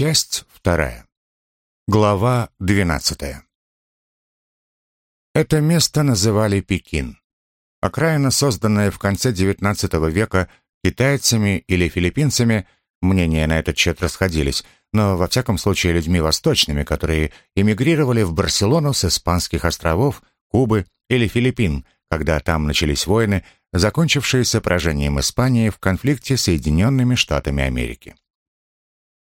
Часть вторая. Глава двенадцатая. Это место называли Пекин. Окраина, созданная в конце XIX века китайцами или филиппинцами, мнения на этот счет расходились, но во всяком случае людьми восточными, которые эмигрировали в Барселону с Испанских островов, Кубы или Филиппин, когда там начались войны, закончившиеся поражением Испании в конфликте с Соединенными Штатами Америки.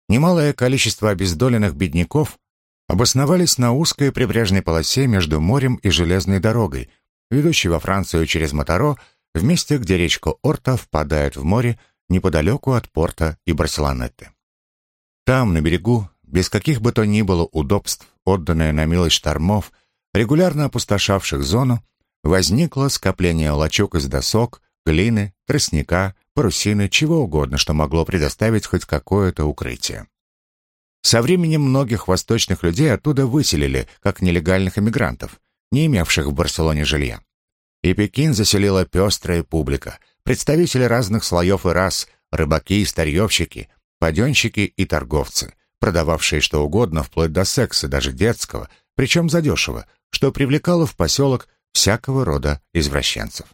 Немалое количество обездоленных бедняков обосновались на узкой прибрежной полосе между морем и железной дорогой, ведущей во Францию через Моторо, в месте, где речка Орта впадает в море неподалеку от порта и Барселонетты. Там, на берегу, без каких бы то ни было удобств, отданное на милость штормов, регулярно опустошавших зону, возникло скопление лачуг из досок, глины, тростника, парусины, чего угодно, что могло предоставить хоть какое-то укрытие. Со временем многих восточных людей оттуда выселили, как нелегальных иммигрантов, не имевших в Барселоне жилья. И Пекин заселила пестрая публика, представители разных слоев и рас, рыбаки и старьевщики, паденщики и торговцы, продававшие что угодно, вплоть до секса, даже детского, причем задешево, что привлекало в поселок всякого рода извращенцев.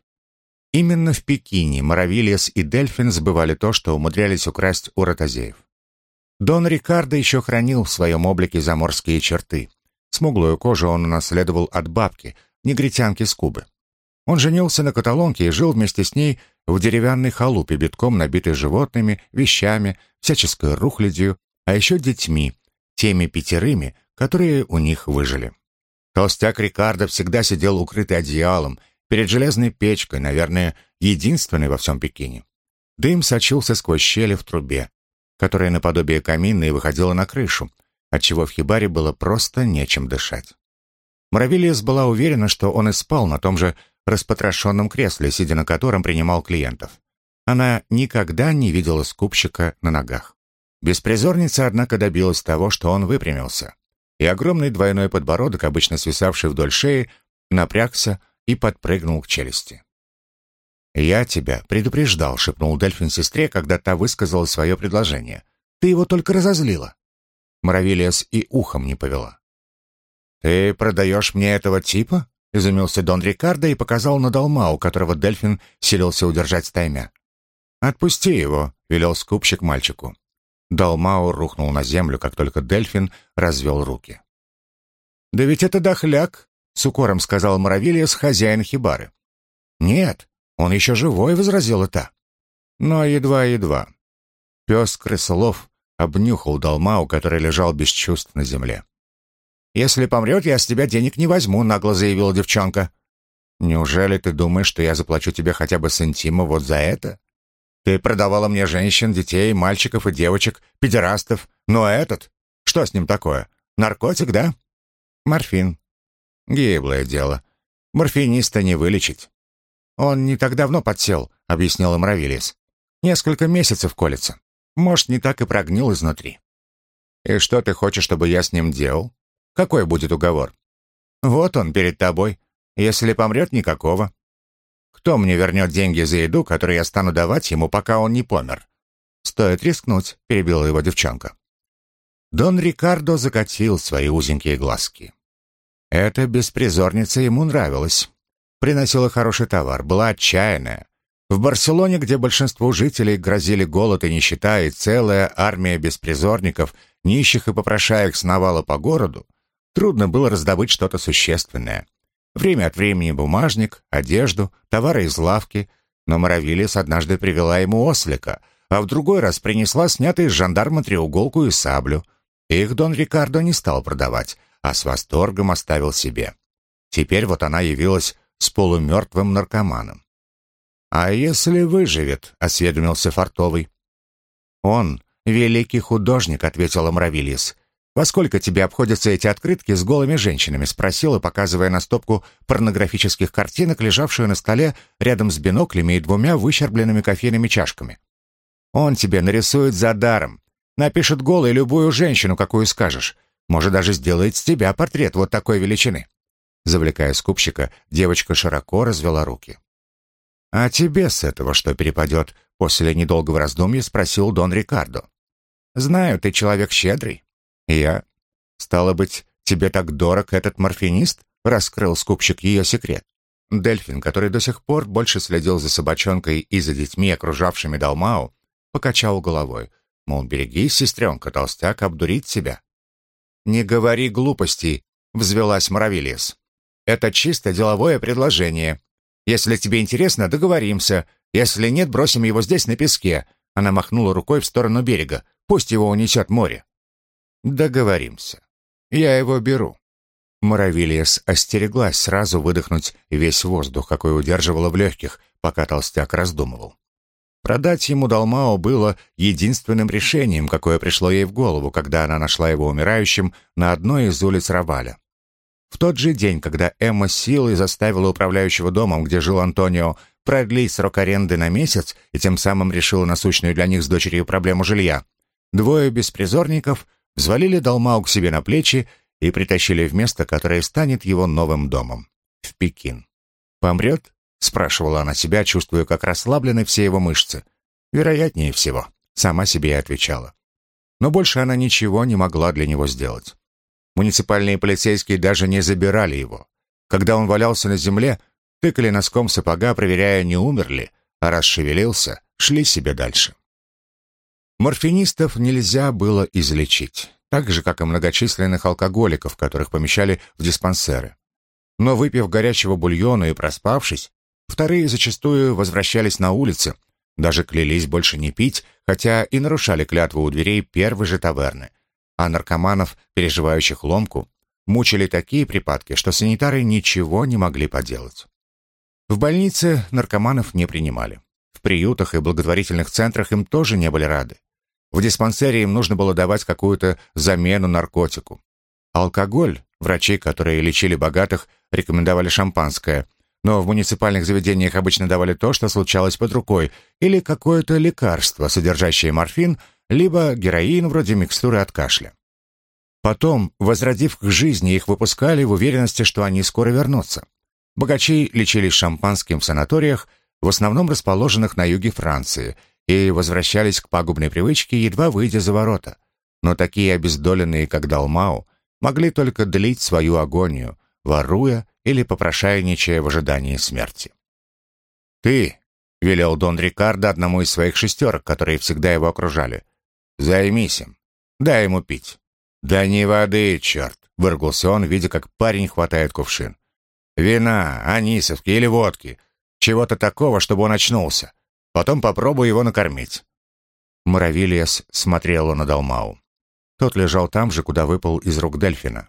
Именно в Пекине Моровилиас и Дельфин сбывали то, что умудрялись украсть у ротозеев. Дон Рикардо еще хранил в своем облике заморские черты. Смуглую кожу он унаследовал от бабки, негритянки с Кубы. Он женился на каталонке и жил вместе с ней в деревянной халупе, битком набитой животными, вещами, всяческой рухлядью, а еще детьми, теми пятерыми, которые у них выжили. Толстяк Рикардо всегда сидел укрытый одеялом, перед железной печкой, наверное, единственной во всем Пекине. Дым сочился сквозь щели в трубе, которая наподобие камина и выходила на крышу, отчего в хибаре было просто нечем дышать. Муравилиес была уверена, что он и спал на том же распотрошенном кресле, сидя на котором принимал клиентов. Она никогда не видела скупщика на ногах. Беспризорница, однако, добилась того, что он выпрямился, и огромный двойной подбородок, обычно свисавший вдоль шеи, напрягся, и подпрыгнул к челюсти. «Я тебя предупреждал», — шепнул Дельфин сестре, когда та высказала свое предложение. «Ты его только разозлила». Моровилиас и ухом не повела. «Ты продаешь мне этого типа?» — изумился Дон Рикардо и показал на долма, у которого Дельфин селился удержать стаймя. «Отпусти его», — велел скупщик мальчику. Далмау рухнул на землю, как только Дельфин развел руки. «Да ведь это дохляк!» — с укором сказал Моровилиас, хозяин хибары. «Нет, он еще живой», — возразила та. Но едва-едва. Пес крысолов обнюхал Далмау, который лежал без чувств на земле. «Если помрет, я с тебя денег не возьму», — нагло заявила девчонка. «Неужели ты думаешь, что я заплачу тебе хотя бы сантима вот за это? Ты продавала мне женщин, детей, мальчиков и девочек, педерастов. Но этот? Что с ним такое? Наркотик, да?» «Морфин», Гиблое дело. Морфиниста не вылечить. Он не так давно подсел, объяснил им Равилис. Несколько месяцев колется. Может, не так и прогнил изнутри. И что ты хочешь, чтобы я с ним делал? Какой будет уговор? Вот он перед тобой. Если помрет, никакого. Кто мне вернет деньги за еду, которые я стану давать ему, пока он не помер? Стоит рискнуть, перебила его девчонка. Дон Рикардо закатил свои узенькие глазки. Эта беспризорница ему нравилась. Приносила хороший товар, была отчаянная. В Барселоне, где большинству жителей грозили голод и нищета, и целая армия беспризорников, нищих и попрошаек сновала по городу, трудно было раздобыть что-то существенное. Время от времени бумажник, одежду, товары из лавки, но Моровилис однажды привела ему ослика, а в другой раз принесла снятый из жандарма треуголку и саблю. Их Дон Рикардо не стал продавать, а с восторгом оставил себе. Теперь вот она явилась с полумертвым наркоманом. «А если выживет?» — осведомился Фартовый. «Он — великий художник», — ответила Мравильес. «Во сколько тебе обходятся эти открытки с голыми женщинами?» — спросила, показывая на стопку порнографических картинок, лежавшую на столе рядом с биноклями и двумя выщербленными кофейными чашками. «Он тебе нарисует за даром. Напишет голой любую женщину, какую скажешь. Может, даже сделает с тебя портрет вот такой величины». Завлекая скупщика, девочка широко развела руки. «А тебе с этого что перепадет?» После недолгого раздумья спросил Дон Рикардо. Знаю, ты человек щедрый. Я. Стало быть, тебе так дорог этот морфинист? Раскрыл скупщик ее секрет. Дельфин, который до сих пор больше следил за собачонкой и за детьми, окружавшими Далмау, покачал головой. Мол, берегись, сестренка, толстяк обдурит себя. «Не говори глупостей», — взвелась Муравилис. «Это чисто деловое предложение. Если тебе интересно, договоримся. Если нет, бросим его здесь на песке». Она махнула рукой в сторону берега. «Пусть его унесет море». «Договоримся. Я его беру». Муравилиес остереглась сразу выдохнуть весь воздух, какой удерживала в легких, пока толстяк раздумывал. Продать ему Далмао было единственным решением, какое пришло ей в голову, когда она нашла его умирающим на одной из улиц Раваля. В тот же день, когда Эмма силой заставила управляющего домом, где жил Антонио, продлить срок аренды на месяц и тем самым решила насущную для них с дочерью проблему жилья, двое беспризорников взвалили Далмау к себе на плечи и притащили в место, которое станет его новым домом — в Пекин. Помрет? Спрашивала она себя, чувствуя, как расслаблены все его мышцы. Вероятнее всего, сама себе и отвечала. Но больше она ничего не могла для него сделать. Муниципальные полицейские даже не забирали его. Когда он валялся на земле, тыкали носком сапога, проверяя, не умер ли, а раз шевелился, шли себе дальше. Морфинистов нельзя было излечить, так же, как и многочисленных алкоголиков, которых помещали в диспансеры. Но выпив горячего бульона и проспавшись, Вторые зачастую возвращались на улицы, даже клялись больше не пить, хотя и нарушали клятву у дверей первой же таверны. А наркоманов, переживающих ломку, мучили такие припадки, что санитары ничего не могли поделать. В больнице наркоманов не принимали. В приютах и благотворительных центрах им тоже не были рады. В диспансере им нужно было давать какую-то замену наркотику. Алкоголь, врачи, которые лечили богатых, рекомендовали шампанское – но в муниципальных заведениях обычно давали то, что случалось под рукой, или какое-то лекарство, содержащее морфин, либо героин вроде микстуры от кашля. Потом, возродив к жизни, их выпускали в уверенности, что они скоро вернутся. Богачи лечились шампанским в санаториях, в основном расположенных на юге Франции, и возвращались к пагубной привычке, едва выйдя за ворота. Но такие обездоленные, как Далмау, могли только длить свою агонию, воруя или попрошайничая в ожидании смерти. «Ты», — велел Дон Рикардо одному из своих шестерок, которые всегда его окружали, — «займись им, дай ему пить». «Да не воды, черт!» — выргался он, видя, как парень хватает кувшин. «Вина, анисовки или водки. Чего-то такого, чтобы он очнулся. Потом попробуй его накормить». Муравилиес смотрела на Далмау. Тот лежал там же, куда выпал из рук Дельфина.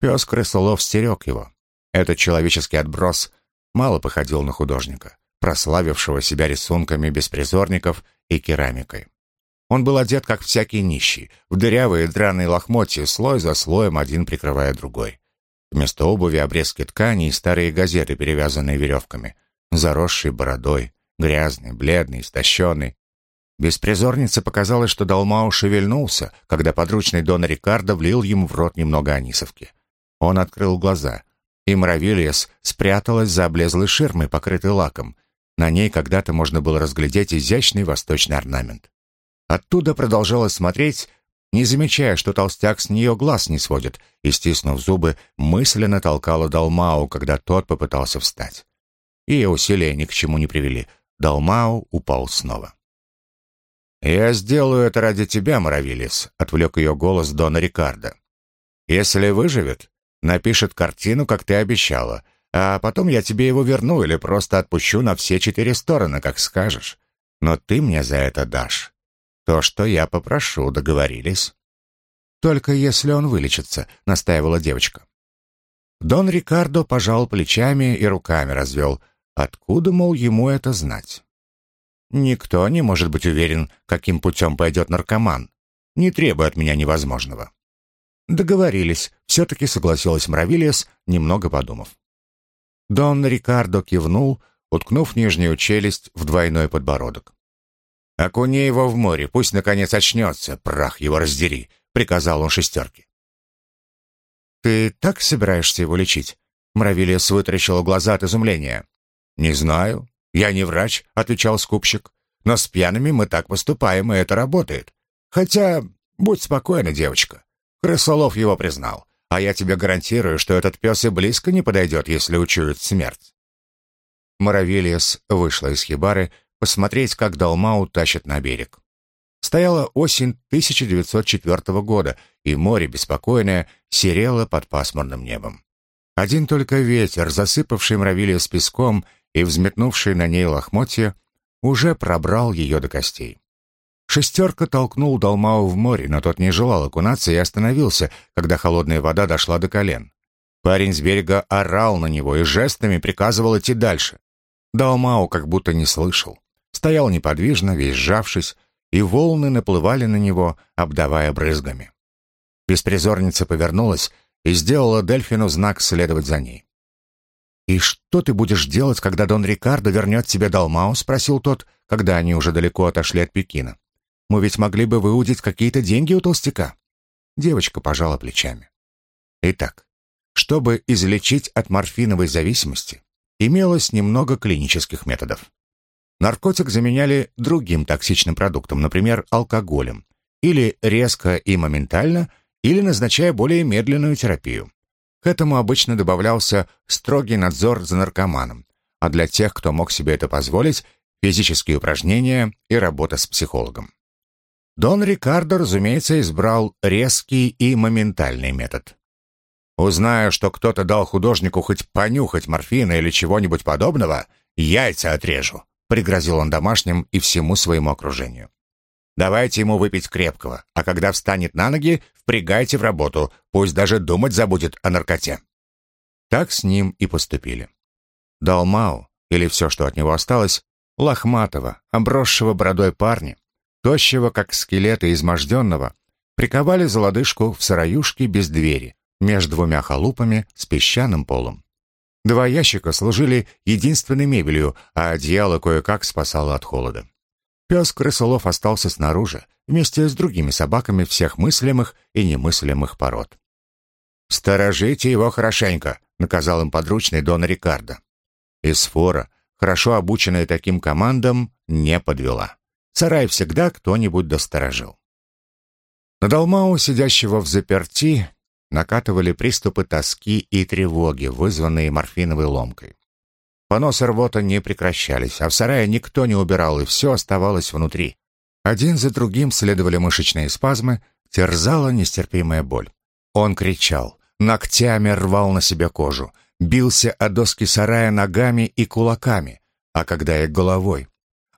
Пес крысолов стерег его. Этот человеческий отброс мало походил на художника, прославившего себя рисунками беспризорников и керамикой. Он был одет, как всякий нищий, в дырявые драные лохмотья, слой за слоем, один прикрывая другой. Вместо обуви обрезки ткани и старые газеты, перевязанные веревками, заросший бородой, грязный, бледный, истощенный. Беспризорнице показалось, что Далмау шевельнулся, когда подручный Дон Рикардо влил ему в рот немного анисовки. Он открыл глаза, и Муравилиес спряталась за облезлой ширмой, покрытой лаком. На ней когда-то можно было разглядеть изящный восточный орнамент. Оттуда продолжала смотреть, не замечая, что толстяк с нее глаз не сводит, и, стиснув зубы, мысленно толкала Далмау, когда тот попытался встать. Ее усилия ни к чему не привели. Далмау упал снова. «Я сделаю это ради тебя, Муравилис», — отвлек ее голос Дона Рикардо. «Если выживет, напишет картину, как ты обещала, а потом я тебе его верну или просто отпущу на все четыре стороны, как скажешь. Но ты мне за это дашь. То, что я попрошу, договорились?» «Только если он вылечится», — настаивала девочка. Дон Рикардо пожал плечами и руками развел. Откуда, мол, ему это знать? Никто не может быть уверен, каким путем пойдет наркоман. Не требуй от меня невозможного. «Договорились», — все-таки согласилась Мравилиес, немного подумав. Дон Рикардо кивнул, уткнув нижнюю челюсть в двойной подбородок. «Окуни его в море, пусть наконец очнется, прах его раздери», — приказал он шестерке. «Ты так собираешься его лечить?» Мравилиес вытаращила глаза от изумления. «Не знаю. Я не врач», — отвечал скупщик. «Но с пьяными мы так поступаем, и это работает. Хотя, будь спокойна, девочка. Крысолов его признал, а я тебе гарантирую, что этот пес и близко не подойдет, если учует смерть. Моровилиас вышла из хибары посмотреть, как Далмау тащат на берег. Стояла осень 1904 года, и море, беспокойное, серело под пасмурным небом. Один только ветер, засыпавший мравилью с песком и взметнувший на ней лохмотья, уже пробрал ее до костей. Шестерка толкнул Далмау в море, но тот не желал окунаться и остановился, когда холодная вода дошла до колен. Парень с берега орал на него и жестами приказывал идти дальше. Далмау как будто не слышал. Стоял неподвижно, весь сжавшись, и волны наплывали на него, обдавая брызгами. Беспризорница повернулась и сделала Дельфину знак следовать за ней. «И что ты будешь делать, когда Дон Рикардо вернет тебе Далмау?» — спросил тот, когда они уже далеко отошли от Пекина. «Мы ведь могли бы выудить какие-то деньги у толстяка». Девочка пожала плечами. Итак, чтобы излечить от морфиновой зависимости, имелось немного клинических методов. Наркотик заменяли другим токсичным продуктом, например, алкоголем, или резко и моментально, или назначая более медленную терапию. К этому обычно добавлялся строгий надзор за наркоманом, а для тех, кто мог себе это позволить, физические упражнения и работа с психологом. Дон Рикардо, разумеется, избрал резкий и моментальный метод. Узнаю, что кто-то дал художнику хоть понюхать морфина или чего-нибудь подобного, яйца отрежу пригрозил он домашним и всему своему окружению. Давайте ему выпить крепкого, а когда встанет на ноги, впрягайте в работу, пусть даже думать забудет о наркоте. Так с ним и поступили. Далмау, или все, что от него осталось, лохматого, обросшего бородой парня, тощего, как скелет и изможденного, приковали за лодыжку в сыроюшке без двери, между двумя халупами с песчаным полом. Два ящика служили единственной мебелью, а одеяло кое-как спасало от холода. Пес крысолов остался снаружи, вместе с другими собаками всех мыслимых и немыслимых пород. «Сторожите его хорошенько», — наказал им подручный Дон Рикардо. Исфора, хорошо обученная таким командам, не подвела. Сарай всегда кто-нибудь досторожил. На Далмау, сидящего в заперти, накатывали приступы тоски и тревоги, вызванные морфиновой ломкой. Понос и рвота не прекращались, а в сарае никто не убирал, и все оставалось внутри. Один за другим следовали мышечные спазмы, терзала нестерпимая боль. Он кричал, ногтями рвал на себе кожу, бился о доски сарая ногами и кулаками, а когда и головой.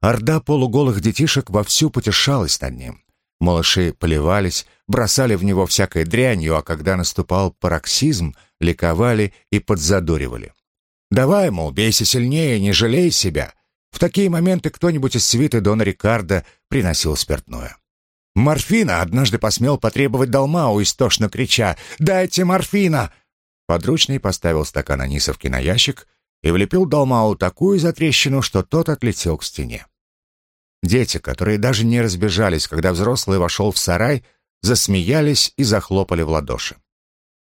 Орда полуголых детишек вовсю потешалась над ним. Малыши поливались, бросали в него всякой дрянью, а когда наступал пароксизм, ликовали и подзадоривали. «Давай, мол, бейся сильнее, не жалей себя». В такие моменты кто-нибудь из свиты Дона Рикардо приносил спиртное. «Морфина!» — однажды посмел потребовать Далмау, истошно крича «Дайте морфина!» Подручный поставил стакан анисовки на ящик и влепил Далмау такую затрещину, что тот отлетел к стене. Дети, которые даже не разбежались, когда взрослый вошел в сарай, засмеялись и захлопали в ладоши.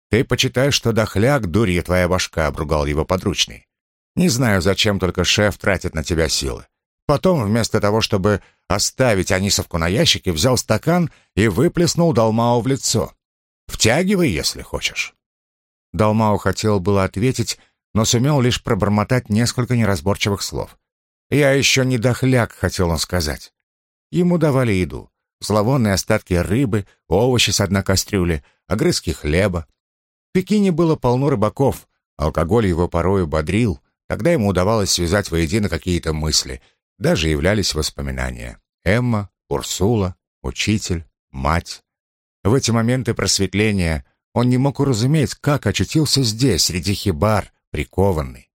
«Ты почитаешь, что дохляк, дурья твоя башка», — обругал его подручный. «Не знаю, зачем только шеф тратит на тебя силы. Потом, вместо того, чтобы оставить Анисовку на ящике, взял стакан и выплеснул Далмау в лицо. Втягивай, если хочешь». Далмау хотел было ответить, но сумел лишь пробормотать несколько неразборчивых слов. «Я еще не дохляк», — хотел он сказать. Ему давали еду. Зловонные остатки рыбы, овощи с одной кастрюли, огрызки хлеба. В Пекине было полно рыбаков, алкоголь его порою бодрил, тогда ему удавалось связать воедино какие-то мысли, даже являлись воспоминания. Эмма, Урсула, учитель, мать. В эти моменты просветления он не мог уразуметь, как очутился здесь, среди хибар, прикованный.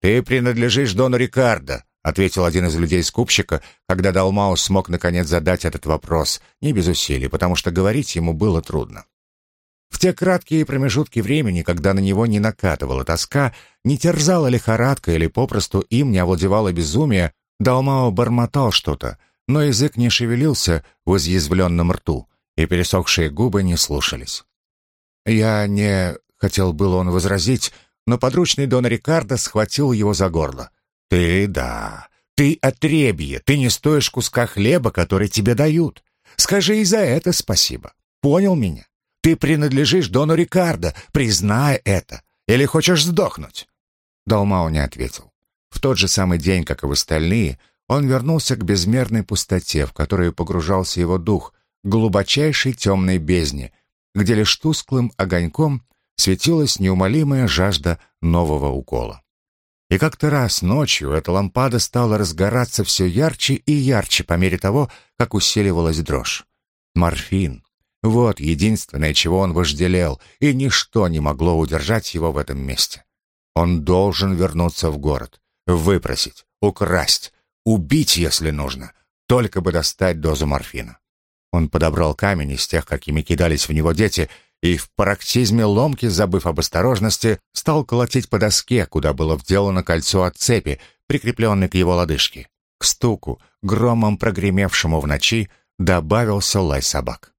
«Ты принадлежишь Дону Рикардо», ответил один из людей скупщика, когда Далмаус смог наконец задать этот вопрос, не без усилий, потому что говорить ему было трудно. В те краткие промежутки времени, когда на него не накатывала тоска, не терзала лихорадка или попросту им не овладевало безумие, Далмао бормотал что-то, но язык не шевелился в изъязвленном рту, и пересохшие губы не слушались. «Я не...» — хотел было он возразить, но подручный Дон Рикардо схватил его за горло. «Ты, да, ты отребье, ты не стоишь куска хлеба, который тебе дают. Скажи и за это спасибо. Понял меня? Ты принадлежишь Дону Рикардо, признай это. Или хочешь сдохнуть?» Далмау не ответил. В тот же самый день, как и в остальные, он вернулся к безмерной пустоте, в которую погружался его дух, глубочайшей темной бездне, где лишь тусклым огоньком светилась неумолимая жажда нового укола. И как-то раз ночью эта лампада стала разгораться все ярче и ярче по мере того, как усиливалась дрожь. Морфин. Вот единственное, чего он вожделел, и ничто не могло удержать его в этом месте. Он должен вернуться в город, выпросить, украсть, убить, если нужно, только бы достать дозу морфина. Он подобрал камень из тех, какими кидались в него дети, и в пароксизме ломки, забыв об осторожности, стал колотить по доске, куда было вделано кольцо от цепи, прикрепленной к его лодыжке. К стуку, громом прогремевшему в ночи, добавился лай собак.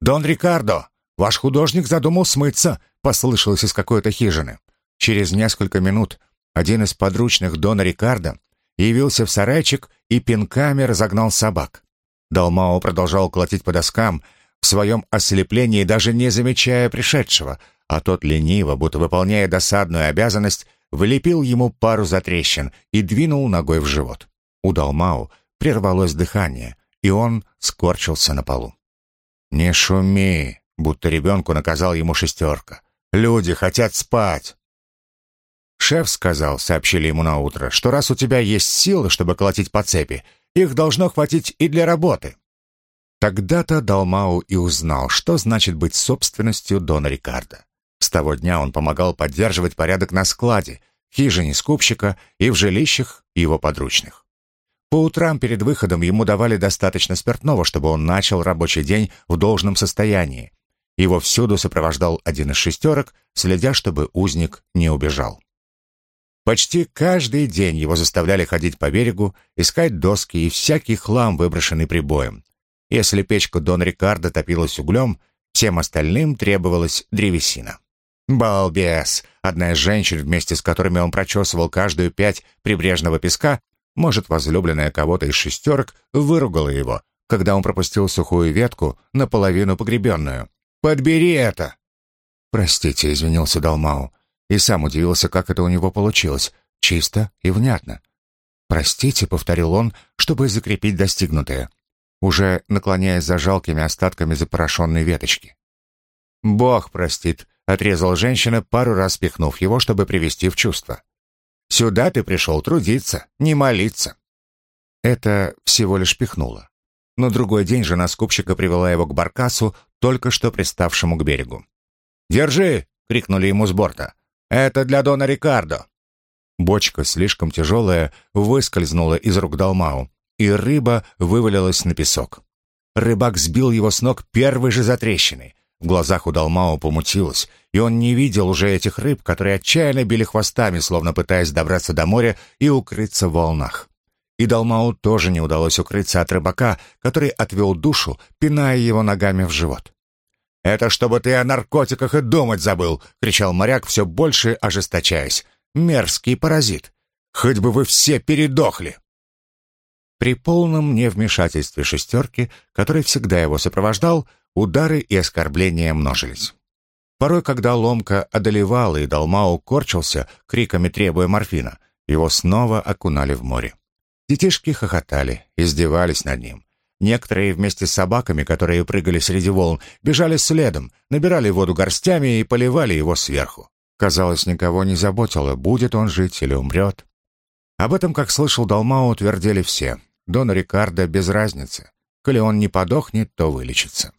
«Дон Рикардо, ваш художник задумал смыться», — послышалось из какой-то хижины. Через несколько минут один из подручных Дона Рикардо явился в сарайчик и пинками разогнал собак. Далмао продолжал колотить по доскам, в своем ослеплении даже не замечая пришедшего, а тот лениво, будто выполняя досадную обязанность, вылепил ему пару затрещин и двинул ногой в живот. У Далмау прервалось дыхание, и он скорчился на полу. «Не шуми!» — будто ребенку наказал ему шестерка. «Люди хотят спать!» «Шеф сказал», — сообщили ему на утро, «что раз у тебя есть силы, чтобы колотить по цепи, их должно хватить и для работы». Тогда-то Далмау и узнал, что значит быть собственностью Дона Рикардо. С того дня он помогал поддерживать порядок на складе, хижине скупщика и в жилищах его подручных. По утрам перед выходом ему давали достаточно спиртного, чтобы он начал рабочий день в должном состоянии. Его всюду сопровождал один из шестерок, следя, чтобы узник не убежал. Почти каждый день его заставляли ходить по берегу, искать доски и всякий хлам, выброшенный прибоем. Если печка Дон Рикардо топилась углем, всем остальным требовалась древесина. Балбес! Одна из женщин, вместе с которыми он прочесывал каждую пять прибрежного песка, может, возлюбленная кого-то из шестерок, выругала его, когда он пропустил сухую ветку, наполовину погребенную. «Подбери это!» «Простите», — извинился Далмау, и сам удивился, как это у него получилось, чисто и внятно. «Простите», — повторил он, чтобы закрепить достигнутое уже наклоняясь за жалкими остатками запорошенной веточки. «Бог простит», — отрезала женщина, пару раз пихнув его, чтобы привести в чувство. «Сюда ты пришел трудиться, не молиться». Это всего лишь пихнуло. На другой день жена скупщика привела его к баркасу, только что приставшему к берегу. «Держи!» — крикнули ему с борта. «Это для Дона Рикардо!» Бочка, слишком тяжелая, выскользнула из рук Далмау, и рыба вывалилась на песок. Рыбак сбил его с ног первой же затрещиной. В глазах у Далмао помутилось, и он не видел уже этих рыб, которые отчаянно били хвостами, словно пытаясь добраться до моря и укрыться в волнах. И Далмау тоже не удалось укрыться от рыбака, который отвел душу, пиная его ногами в живот. «Это чтобы ты о наркотиках и думать забыл!» — кричал моряк, все больше ожесточаясь. «Мерзкий паразит! Хоть бы вы все передохли!» При полном невмешательстве шестерки, который всегда его сопровождал, удары и оскорбления множились. Порой, когда ломка одолевала и Далмау корчился, криками требуя морфина, его снова окунали в море. Детишки хохотали, издевались над ним. Некоторые вместе с собаками, которые прыгали среди волн, бежали следом, набирали воду горстями и поливали его сверху. Казалось, никого не заботило, будет он жить или умрет. Об этом, как слышал Далмау, утвердили все. Дон Рикардо без разницы. Коли он не подохнет, то вылечится.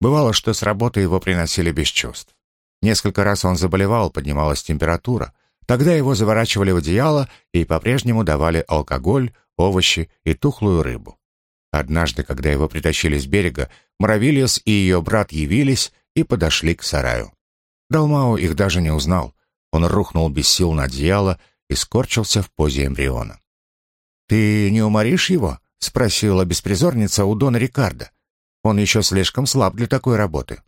Бывало, что с работы его приносили без чувств. Несколько раз он заболевал, поднималась температура. Тогда его заворачивали в одеяло и по-прежнему давали алкоголь, овощи и тухлую рыбу. Однажды, когда его притащили с берега, Муравилиус и ее брат явились и подошли к сараю. Далмау их даже не узнал. Он рухнул без сил на одеяло и скорчился в позе эмбриона. «Ты не уморишь его?» — спросила беспризорница у Дона Рикардо. «Он еще слишком слаб для такой работы».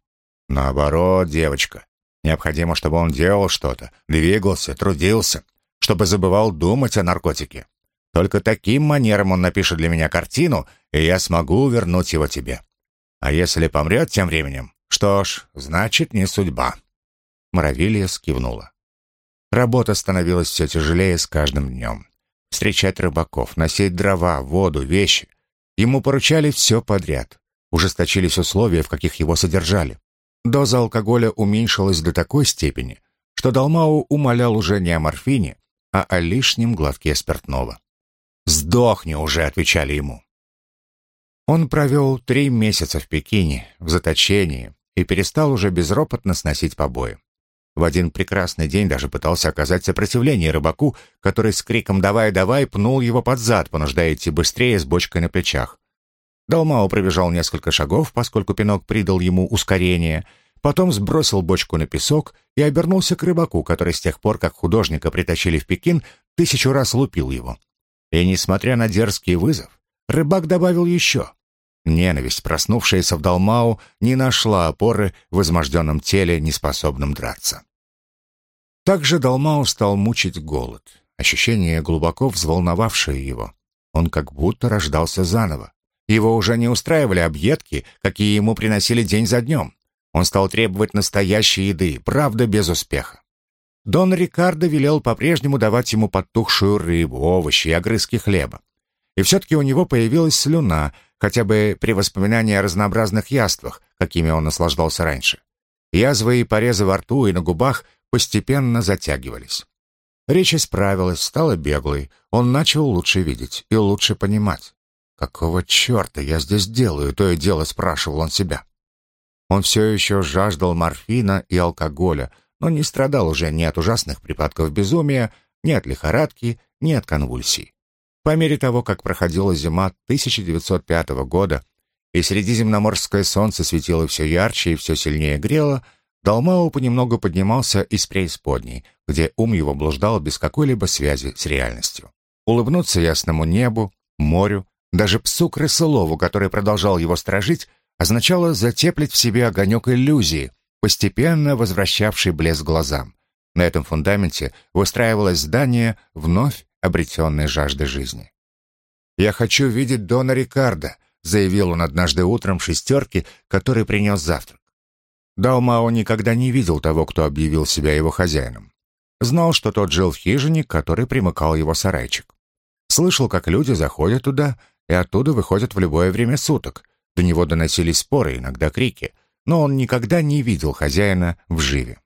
«Наоборот, девочка. Необходимо, чтобы он делал что-то, двигался, трудился, чтобы забывал думать о наркотике. Только таким манером он напишет для меня картину, и я смогу вернуть его тебе. А если помрет тем временем, что ж, значит, не судьба». Моровилья скивнула. Работа становилась все тяжелее с каждым днем. Встречать рыбаков, носить дрова, воду, вещи. Ему поручали все подряд. Ужесточились условия, в каких его содержали. Доза алкоголя уменьшилась до такой степени, что Далмау умолял уже не о морфине, а о лишнем глотке спиртного. «Сдохни уже!» — отвечали ему. Он провел три месяца в Пекине, в заточении, и перестал уже безропотно сносить побои. В один прекрасный день даже пытался оказать сопротивление рыбаку, который с криком «давай, давай» пнул его под зад, понуждая идти быстрее с бочкой на плечах. Далмао пробежал несколько шагов, поскольку пинок придал ему ускорение, потом сбросил бочку на песок и обернулся к рыбаку, который с тех пор, как художника притащили в Пекин, тысячу раз лупил его. И, несмотря на дерзкий вызов, рыбак добавил еще. Ненависть, проснувшаяся в Далмау, не нашла опоры в изможденном теле, неспособном драться. Также Далмау стал мучить голод, ощущение, глубоко взволновавшее его. Он как будто рождался заново. Его уже не устраивали объедки, какие ему приносили день за днем. Он стал требовать настоящей еды, правда, без успеха. Дон Рикардо велел по-прежнему давать ему подтухшую рыбу, овощи и огрызки хлеба. И все-таки у него появилась слюна, хотя бы при воспоминании о разнообразных яствах, какими он наслаждался раньше. Язвы и порезы во рту и на губах постепенно затягивались. Речь исправилась, стала беглой, он начал лучше видеть и лучше понимать. «Какого черта я здесь делаю?» — то и дело спрашивал он себя. Он все еще жаждал морфина и алкоголя, но не страдал уже ни от ужасных припадков безумия, ни от лихорадки, ни от конвульсий. По мере того, как проходила зима 1905 года, и средиземноморское солнце светило все ярче и все сильнее грело, Далмао понемногу поднимался из преисподней, где ум его блуждал без какой-либо связи с реальностью. Улыбнуться ясному небу, морю, даже псу-крысолову, который продолжал его сторожить, означало затеплить в себе огонек иллюзии, постепенно возвращавший блеск глазам. На этом фундаменте выстраивалось здание вновь обретенной жажды жизни. «Я хочу видеть Дона Рикардо», — заявил он однажды утром шестерке, который принес завтрак. Далмао никогда не видел того, кто объявил себя его хозяином. Знал, что тот жил в хижине, который примыкал его сарайчик. Слышал, как люди заходят туда и оттуда выходят в любое время суток. До него доносились споры, иногда крики, но он никогда не видел хозяина в живе.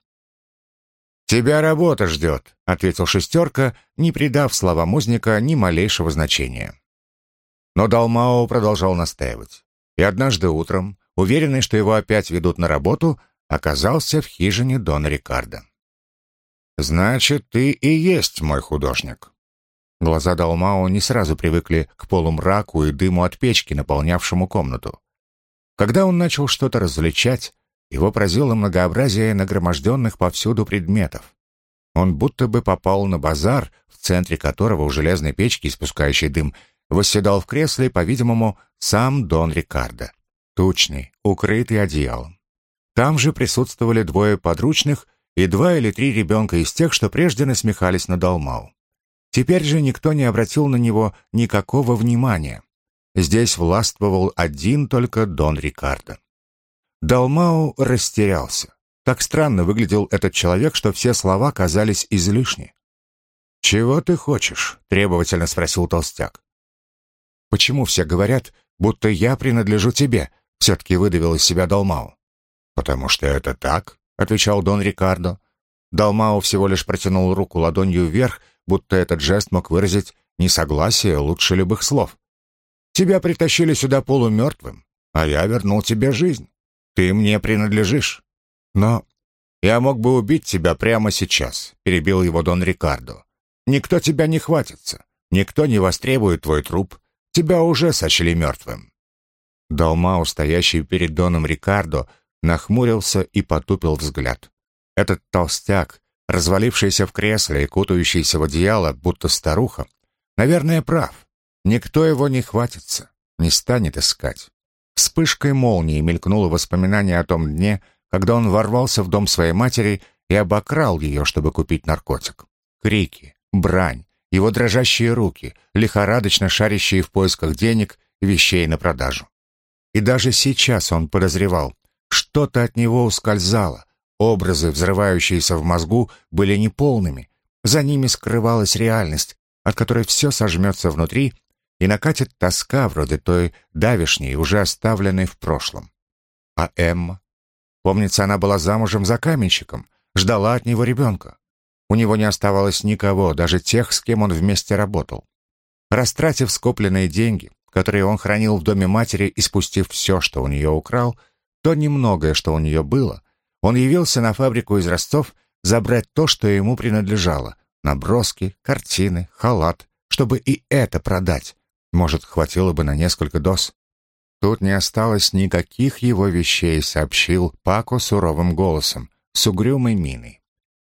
«Тебя работа ждет», — ответил шестерка, не придав словам узника ни малейшего значения. Но Далмао продолжал настаивать. И однажды утром, уверенный, что его опять ведут на работу, оказался в хижине Дона Рикардо. «Значит, ты и есть мой художник». Глаза Далмао не сразу привыкли к полумраку и дыму от печки, наполнявшему комнату. Когда он начал что-то различать, его поразило многообразие нагроможденных повсюду предметов. Он будто бы попал на базар, в центре которого у железной печки, испускающей дым, восседал в кресле, по-видимому, сам Дон Рикардо, тучный, укрытый одеялом. Там же присутствовали двое подручных и два или три ребенка из тех, что прежде насмехались над Алмау. Теперь же никто не обратил на него никакого внимания. Здесь властвовал один только Дон Рикардо. Далмау растерялся. Так странно выглядел этот человек, что все слова казались излишни. «Чего ты хочешь?» — требовательно спросил толстяк. «Почему все говорят, будто я принадлежу тебе?» — все-таки выдавил из себя Далмау. «Потому что это так», — отвечал Дон Рикардо. Далмау всего лишь протянул руку ладонью вверх, будто этот жест мог выразить несогласие лучше любых слов. «Тебя притащили сюда полумертвым, а я вернул тебе жизнь. Ты мне принадлежишь. Но я мог бы убить тебя прямо сейчас, перебил его Дон Рикардо. Никто тебя не хватится. Никто не востребует твой труп. Тебя уже сочли мертвым. Далмау, стоящий перед Доном Рикардо, нахмурился и потупил взгляд. Этот толстяк, развалившийся в кресле и кутающийся в одеяло, будто старуха, наверное, прав. Никто его не хватится, не станет искать. Вспышкой молнии мелькнуло воспоминание о том дне, когда он ворвался в дом своей матери и обокрал ее, чтобы купить наркотик. Крики, брань, его дрожащие руки, лихорадочно шарящие в поисках денег вещей на продажу. И даже сейчас он подозревал, что-то от него ускользало, образы, взрывающиеся в мозгу, были неполными, за ними скрывалась реальность, от которой все сожмется внутри и накатит тоска вроде той давишней, уже оставленной в прошлом. А Эмма? Помнится, она была замужем за каменщиком, ждала от него ребенка. У него не оставалось никого, даже тех, с кем он вместе работал. Растратив скопленные деньги, которые он хранил в доме матери и спустив все, что у нее украл, то немногое, что у нее было, он явился на фабрику из Ростов забрать то, что ему принадлежало, наброски, картины, халат, чтобы и это продать. Может, хватило бы на несколько доз. Тут не осталось никаких его вещей, сообщил Пако суровым голосом, с угрюмой миной.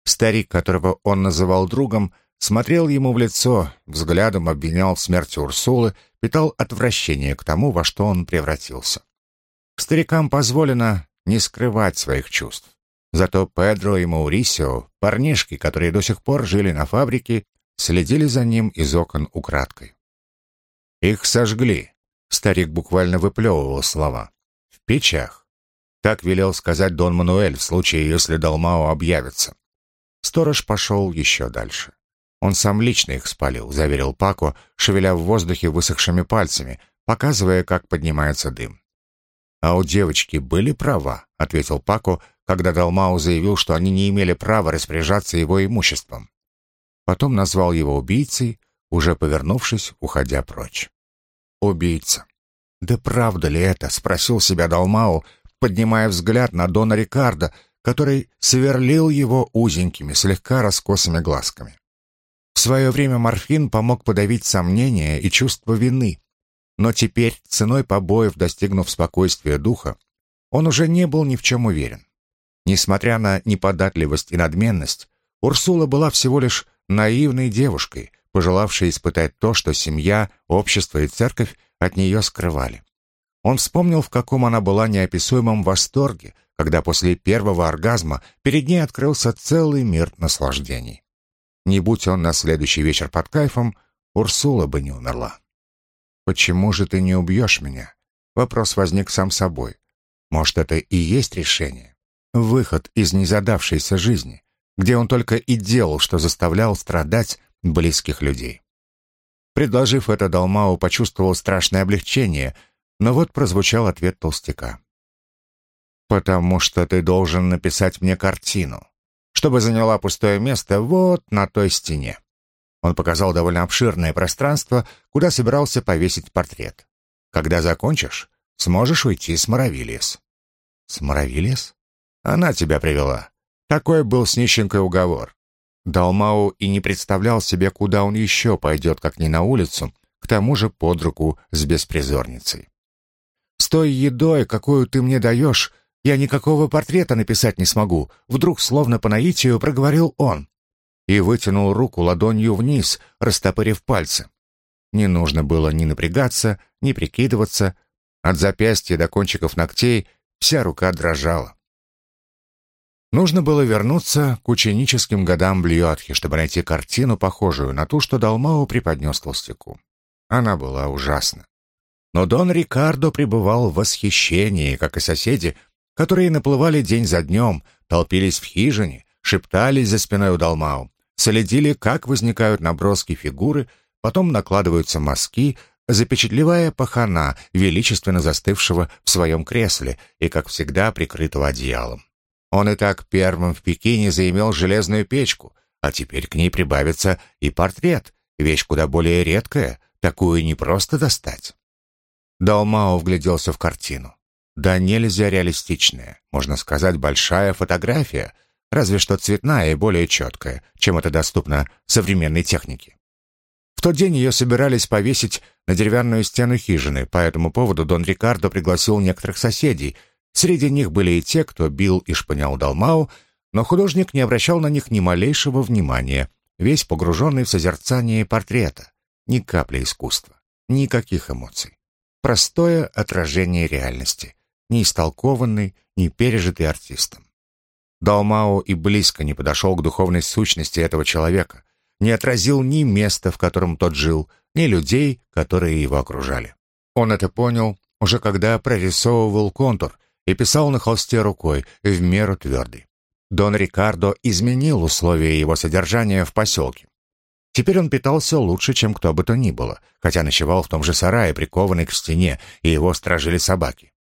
Старик, которого он называл другом, смотрел ему в лицо, взглядом обвинял в смерти Урсулы, питал отвращение к тому, во что он превратился. Старикам позволено не скрывать своих чувств. Зато Педро и Маурисио, парнишки, которые до сих пор жили на фабрике, следили за ним из окон украдкой. Их сожгли. Старик буквально выплевывал слова. В печах. Так велел сказать Дон Мануэль в случае, если Далмао объявится. Сторож пошел еще дальше. Он сам лично их спалил, заверил Пако, шевеля в воздухе высохшими пальцами, показывая, как поднимается дым. «А у девочки были права», — ответил Пако, когда Далмау заявил, что они не имели права распоряжаться его имуществом. Потом назвал его убийцей, уже повернувшись, уходя прочь. «Убийца». «Да правда ли это?» — спросил себя Далмау, поднимая взгляд на Дона Рикардо, который сверлил его узенькими, слегка раскосыми глазками. В свое время морфин помог подавить сомнения и чувство вины, но теперь, ценой побоев достигнув спокойствия духа, он уже не был ни в чем уверен. Несмотря на неподатливость и надменность, Урсула была всего лишь наивной девушкой, пожелавшей испытать то, что семья, общество и церковь от нее скрывали. Он вспомнил, в каком она была неописуемом восторге, когда после первого оргазма перед ней открылся целый мир наслаждений. Не будь он на следующий вечер под кайфом, Урсула бы не умерла. «Почему же ты не убьешь меня?» Вопрос возник сам собой. Может, это и есть решение? Выход из незадавшейся жизни, где он только и делал, что заставлял страдать близких людей. Предложив это, Далмау почувствовал страшное облегчение, но вот прозвучал ответ толстяка. «Потому что ты должен написать мне картину, чтобы заняла пустое место вот на той стене». Он показал довольно обширное пространство, куда собирался повесить портрет. «Когда закончишь, сможешь уйти с Моровилиес». «С Моровилиес?» «Она тебя привела. Такой был с нищенкой уговор». Далмау и не представлял себе, куда он еще пойдет, как не на улицу, к тому же под руку с беспризорницей. «С той едой, какую ты мне даешь, я никакого портрета написать не смогу», вдруг, словно по наитию, проговорил он и вытянул руку ладонью вниз, растопырив пальцы. Не нужно было ни напрягаться, ни прикидываться. От запястья до кончиков ногтей вся рука дрожала. Нужно было вернуться к ученическим годам Бльотхи, чтобы найти картину, похожую на ту, что Далмау преподнес толстяку. Она была ужасна. Но Дон Рикардо пребывал в восхищении, как и соседи, которые наплывали день за днем, толпились в хижине, шептались за спиной у Далмау следили, как возникают наброски фигуры, потом накладываются мазки, запечатлевая пахана, величественно застывшего в своем кресле и, как всегда, прикрытого одеялом. Он и так первым в Пекине заимел железную печку, а теперь к ней прибавится и портрет, вещь куда более редкая, такую не просто достать. Далмао вгляделся в картину. Да нельзя реалистичная, можно сказать, большая фотография, разве что цветная и более четкая, чем это доступно современной технике. В тот день ее собирались повесить на деревянную стену хижины, по этому поводу Дон Рикардо пригласил некоторых соседей. Среди них были и те, кто бил и шпынял Далмау, но художник не обращал на них ни малейшего внимания, весь погруженный в созерцание портрета. Ни капли искусства, никаких эмоций. Простое отражение реальности, не истолкованный, не пережитый артистом. Далмао и близко не подошел к духовной сущности этого человека, не отразил ни места, в котором тот жил, ни людей, которые его окружали. Он это понял уже когда прорисовывал контур и писал на холсте рукой, в меру твердый. Дон Рикардо изменил условия его содержания в поселке. Теперь он питался лучше, чем кто бы то ни было, хотя ночевал в том же сарае, прикованный к стене, и его стражили собаки.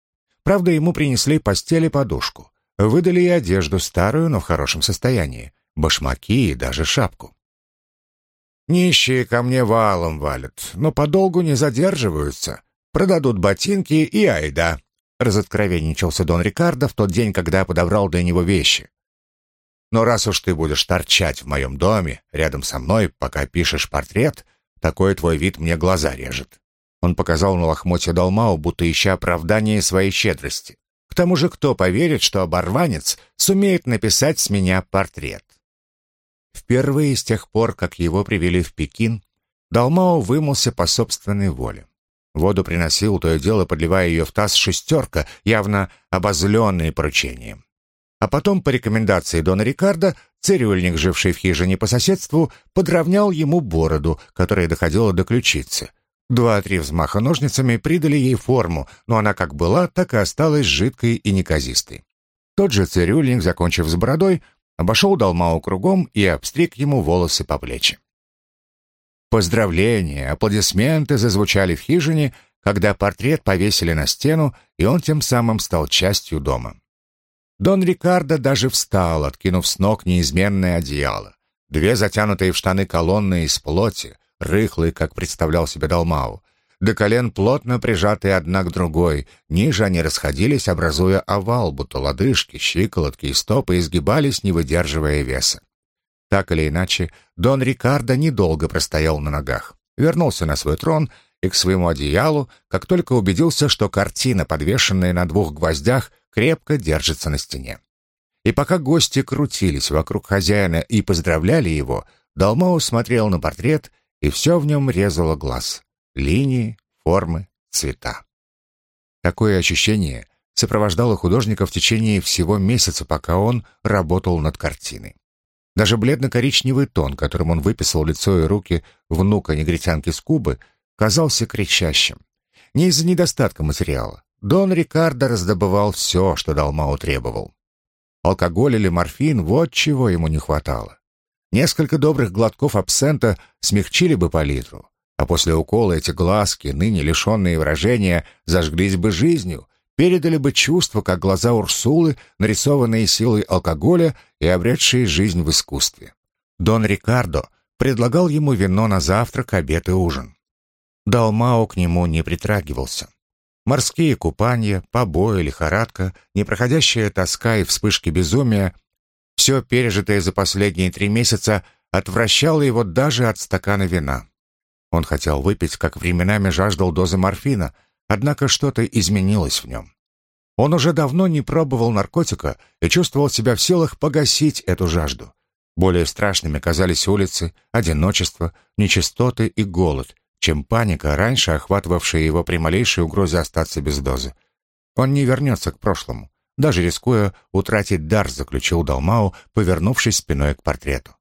Правда, ему принесли постель и подушку. Выдали и одежду старую, но в хорошем состоянии, башмаки и даже шапку. Нищие ко мне валом валят, но подолгу не задерживаются. Продадут ботинки и айда», — разоткровенничался Дон Рикардо в тот день, когда подобрал для него вещи. «Но раз уж ты будешь торчать в моем доме, рядом со мной, пока пишешь портрет, такой твой вид мне глаза режет». Он показал на лохмотье Далмау, будто ища оправдание своей щедрости. К тому же кто поверит, что оборванец сумеет написать с меня портрет? Впервые с тех пор, как его привели в Пекин, Далмао вымылся по собственной воле. Воду приносил, то и дело подливая ее в таз шестерка, явно обозленный поручением. А потом, по рекомендации Дона Рикардо, цирюльник, живший в хижине по соседству, подровнял ему бороду, которая доходила до ключицы. Два-три взмаха ножницами придали ей форму, но она как была, так и осталась жидкой и неказистой. Тот же цирюльник, закончив с бородой, обошел Далмау кругом и обстриг ему волосы по плечи. Поздравления, аплодисменты зазвучали в хижине, когда портрет повесили на стену, и он тем самым стал частью дома. Дон Рикардо даже встал, откинув с ног неизменное одеяло. Две затянутые в штаны колонны из плоти, рыхлые, как представлял себе Далмау, до колен плотно прижатые одна к другой, ниже они расходились, образуя овал, будто лодыжки, щиколотки и стопы изгибались, не выдерживая веса. Так или иначе, Дон Рикардо недолго простоял на ногах. Вернулся на свой трон и к своему одеялу, как только убедился, что картина, подвешенная на двух гвоздях, крепко держится на стене. И пока гости крутились вокруг хозяина и поздравляли его, Далмау смотрел на портрет, и все в нем резало глаз. Линии, формы, цвета. Такое ощущение сопровождало художника в течение всего месяца, пока он работал над картиной. Даже бледно-коричневый тон, которым он выписал лицо и руки внука негритянки с Кубы, казался кричащим. Не из-за недостатка материала. Дон Рикардо раздобывал все, что Далмау требовал. Алкоголь или морфин — вот чего ему не хватало. Несколько добрых глотков абсента смягчили бы палитру, а после укола эти глазки, ныне лишенные выражения, зажглись бы жизнью, передали бы чувства, как глаза Урсулы, нарисованные силой алкоголя и обретшие жизнь в искусстве. Дон Рикардо предлагал ему вино на завтрак, обед и ужин. Далмао к нему не притрагивался. Морские купания, побои, лихорадка, непроходящая тоска и вспышки безумия — все пережитое за последние три месяца отвращало его даже от стакана вина. Он хотел выпить, как временами жаждал дозы морфина — Однако что-то изменилось в нем. Он уже давно не пробовал наркотика и чувствовал себя в силах погасить эту жажду. Более страшными казались улицы, одиночество, нечистоты и голод, чем паника, раньше охватывавшая его при малейшей угрозе остаться без дозы. Он не вернется к прошлому, даже рискуя утратить дар, заключил Далмау, повернувшись спиной к портрету.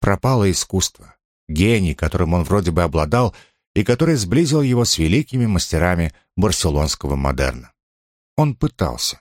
Пропало искусство. Гений, которым он вроде бы обладал, и который сблизил его с великими мастерами барселонского модерна. Он пытался.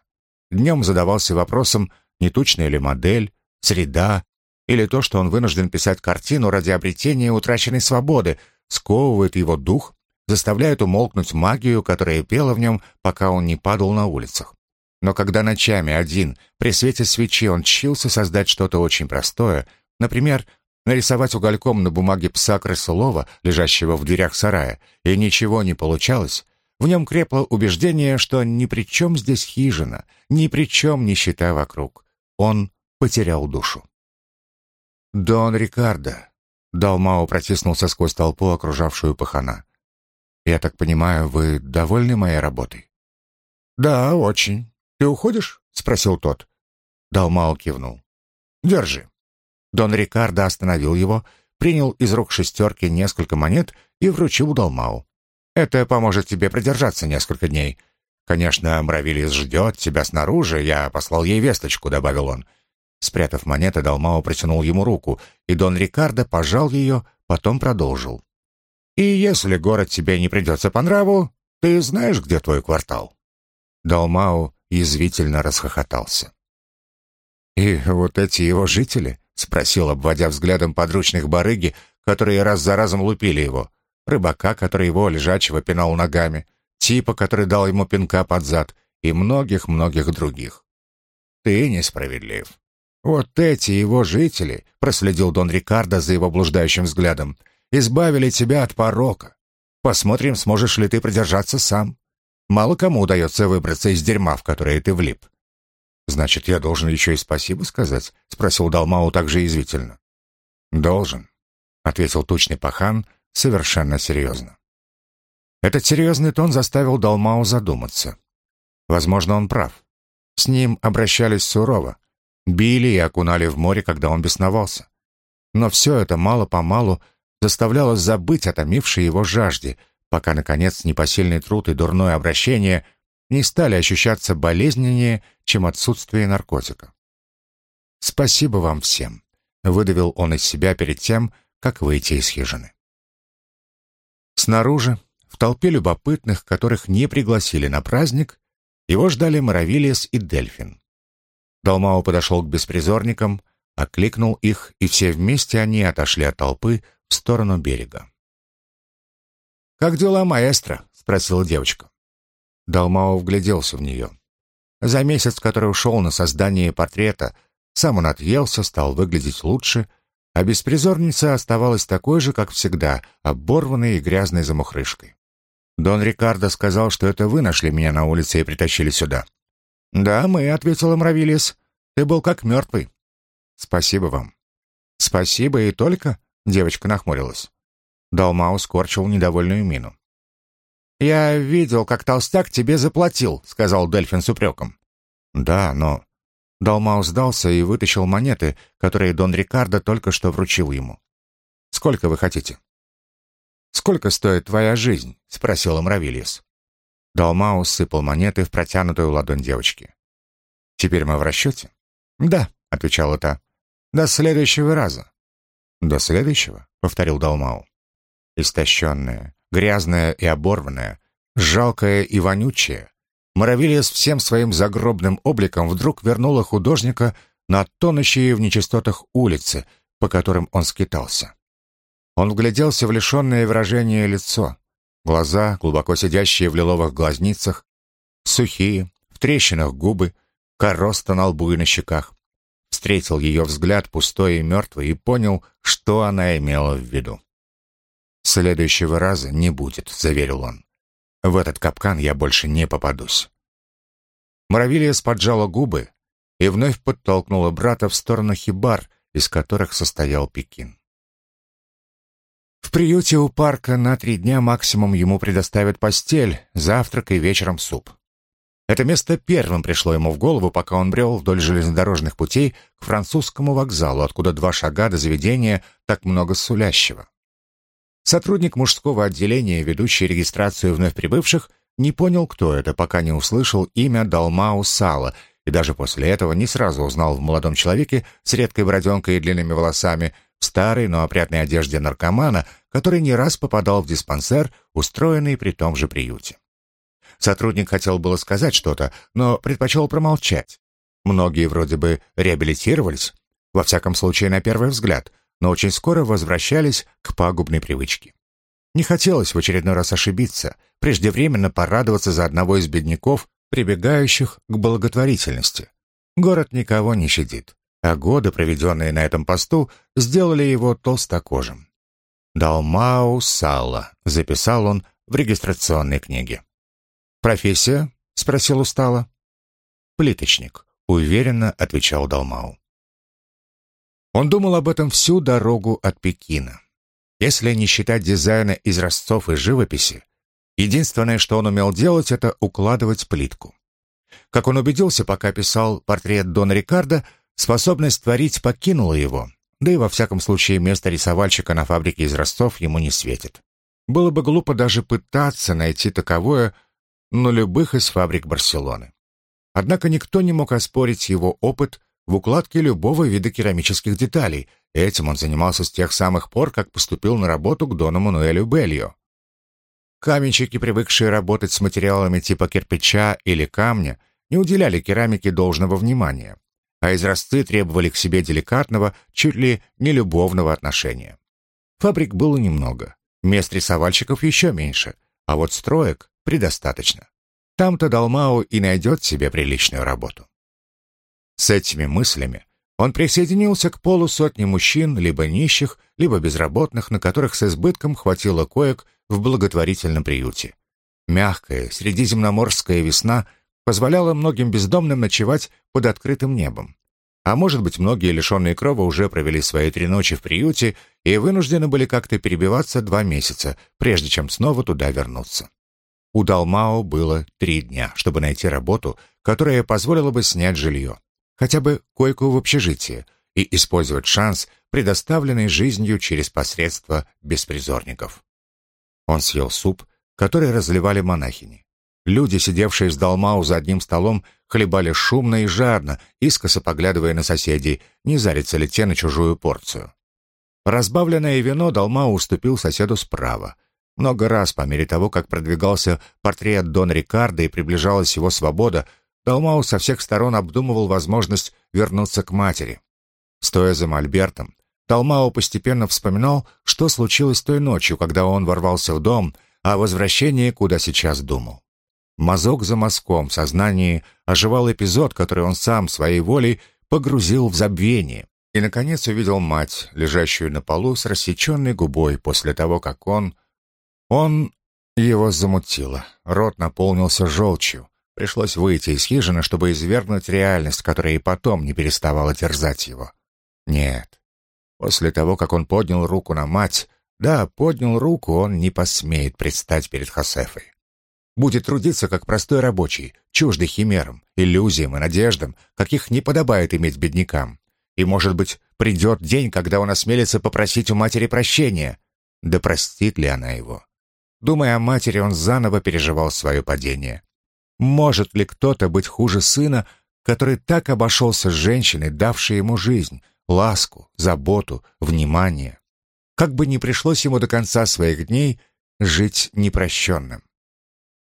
Днем задавался вопросом, не тучная ли модель, среда, или то, что он вынужден писать картину ради обретения утраченной свободы, сковывает его дух, заставляет умолкнуть магию, которая пела в нем, пока он не падал на улицах. Но когда ночами один, при свете свечи, он чился создать что-то очень простое, например, нарисовать угольком на бумаге пса крысолова, лежащего в дверях сарая, и ничего не получалось, в нем крепло убеждение, что ни при чем здесь хижина, ни при чем нищета вокруг. Он потерял душу. «Дон Рикардо», — Далмао протиснулся сквозь толпу, окружавшую пахана. «Я так понимаю, вы довольны моей работой?» «Да, очень. Ты уходишь?» — спросил тот. Далмао кивнул. «Держи». Дон Рикардо остановил его, принял из рук шестерки несколько монет и вручил Далмау. «Это поможет тебе продержаться несколько дней. Конечно, Мравилис ждет тебя снаружи, я послал ей весточку», — добавил он. Спрятав монеты, Далмао протянул ему руку, и Дон Рикардо пожал ее, потом продолжил. «И если город тебе не придется по нраву, ты знаешь, где твой квартал?» Далмао язвительно расхохотался. «И вот эти его жители?» — спросил, обводя взглядом подручных барыги, которые раз за разом лупили его, рыбака, который его лежачего пинал ногами, типа, который дал ему пинка под зад, и многих-многих других. «Ты несправедлив. Вот эти его жители, — проследил Дон Рикардо за его блуждающим взглядом, — избавили тебя от порока. Посмотрим, сможешь ли ты продержаться сам. Мало кому удается выбраться из дерьма, в которое ты влип. «Значит, я должен еще и спасибо сказать?» — спросил Далмау также язвительно. «Должен», — ответил тучный пахан совершенно серьезно. Этот серьезный тон заставил Далмау задуматься. Возможно, он прав. С ним обращались сурово, били и окунали в море, когда он бесновался. Но все это мало-помалу заставляло забыть о томившей его жажде, пока, наконец, непосильный труд и дурное обращение не стали ощущаться болезненнее, чем отсутствие наркотика. «Спасибо вам всем», — выдавил он из себя перед тем, как выйти из хижины. Снаружи, в толпе любопытных, которых не пригласили на праздник, его ждали Моровилиес и Дельфин. Далмао подошел к беспризорникам, окликнул их, и все вместе они отошли от толпы в сторону берега. «Как дела, маэстро?» — спросила девочка. Далмао вгляделся в нее. За месяц, который ушел на создание портрета, сам он отъелся, стал выглядеть лучше, а беспризорница оставалась такой же, как всегда, оборванной и грязной замухрышкой. Дон Рикардо сказал, что это вы нашли меня на улице и притащили сюда. «Да, мы», — ответила Мравилис. «Ты был как мертвый». «Спасибо вам». «Спасибо и только?» — девочка нахмурилась. Далмау скорчил недовольную мину. «Я видел, как толстяк тебе заплатил», — сказал Дельфин с упреком. «Да, но...» Далмау сдался и вытащил монеты, которые Дон Рикардо только что вручил ему. «Сколько вы хотите?» «Сколько стоит твоя жизнь?» — спросил Мравильес. Далмау сыпал монеты в протянутую ладонь девочки. «Теперь мы в расчете?» «Да», — отвечала та. «До следующего раза». «До следующего?» — повторил Далмау. Истощенная, грязная и оборванная, жалкая и вонючая, Моровилиас всем своим загробным обликом вдруг вернула художника на тонущие в нечистотах улицы, по которым он скитался. Он вгляделся в лишенное выражение лицо, глаза, глубоко сидящие в лиловых глазницах, сухие, в трещинах губы, короста на лбу и на щеках. Встретил ее взгляд пустой и мертвый и понял, что она имела в виду. «Следующего раза не будет», — заверил он. «В этот капкан я больше не попадусь». Моровилия поджала губы и вновь подтолкнула брата в сторону хибар, из которых состоял Пекин. В приюте у парка на три дня максимум ему предоставят постель, завтрак и вечером суп. Это место первым пришло ему в голову, пока он брел вдоль железнодорожных путей к французскому вокзалу, откуда два шага до заведения так много сулящего. Сотрудник мужского отделения, ведущий регистрацию вновь прибывших, не понял, кто это, пока не услышал имя Далмау Сала, и даже после этого не сразу узнал в молодом человеке с редкой бороденкой и длинными волосами – в старой, но опрятной одежде наркомана, который не раз попадал в диспансер, устроенный при том же приюте. Сотрудник хотел было сказать что-то, но предпочел промолчать. Многие вроде бы реабилитировались, во всяком случае на первый взгляд, но очень скоро возвращались к пагубной привычке. Не хотелось в очередной раз ошибиться, преждевременно порадоваться за одного из бедняков, прибегающих к благотворительности. Город никого не щадит а годы, проведенные на этом посту, сделали его толстокожим. «Далмау Сала», — записал он в регистрационной книге. «Профессия?» — спросил устало. «Плиточник», — уверенно отвечал Далмау. Он думал об этом всю дорогу от Пекина. Если не считать дизайна из изразцов и живописи, единственное, что он умел делать, это укладывать плитку. Как он убедился, пока писал портрет Дона Рикардо, Способность творить покинула его, да и во всяком случае место рисовальщика на фабрике изразцов ему не светит. Было бы глупо даже пытаться найти таковое на любых из фабрик Барселоны. Однако никто не мог оспорить его опыт в укладке любого вида керамических деталей. Этим он занимался с тех самых пор, как поступил на работу к Дону Мануэлю Белью. Каменщики, привыкшие работать с материалами типа кирпича или камня, не уделяли керамике должного внимания, а изразцы требовали к себе деликатного, чуть ли не любовного отношения. Фабрик было немного, мест рисовальщиков еще меньше, а вот строек предостаточно. Там-то Далмау и найдет себе приличную работу. С этими мыслями он присоединился к полусотне мужчин, либо нищих, либо безработных, на которых с избытком хватило коек в благотворительном приюте. Мягкая средиземноморская весна позволяла многим бездомным ночевать под открытым небом. А может быть, многие лишенные крова уже провели свои три ночи в приюте и вынуждены были как-то перебиваться два месяца, прежде чем снова туда вернуться. У Далмао было три дня, чтобы найти работу, которая позволила бы снять жилье, хотя бы койку в общежитии, и использовать шанс, предоставленный жизнью через посредство беспризорников. Он съел суп, который разливали монахини. Люди, сидевшие с Далмау за одним столом, хлебали шумно и жадно, искоса поглядывая на соседей, не зарятся ли те на чужую порцию. Разбавленное вино Далмау уступил соседу справа. Много раз, по мере того, как продвигался портрет Дон Рикардо и приближалась его свобода, Далмау со всех сторон обдумывал возможность вернуться к матери. Стоя за мольбертом, Далмау постепенно вспоминал, что случилось той ночью, когда он ворвался в дом, о возвращении, куда сейчас думал. Мазок за мазком в сознании оживал эпизод, который он сам своей волей погрузил в забвение. И, наконец, увидел мать, лежащую на полу с рассеченной губой после того, как он... Он... Его замутило. Рот наполнился желчью. Пришлось выйти из хижины, чтобы извергнуть реальность, которая и потом не переставала терзать его. Нет. После того, как он поднял руку на мать, да, поднял руку, он не посмеет предстать перед Хосефой будет трудиться как простой рабочий, чуждый химерам, иллюзиям и надеждам, каких не подобает иметь беднякам. И, может быть, придет день, когда он осмелится попросить у матери прощения. Да простит ли она его? Думая о матери, он заново переживал свое падение. Может ли кто-то быть хуже сына, который так обошелся с женщиной, давшей ему жизнь, ласку, заботу, внимание? Как бы ни пришлось ему до конца своих дней жить непрощенным.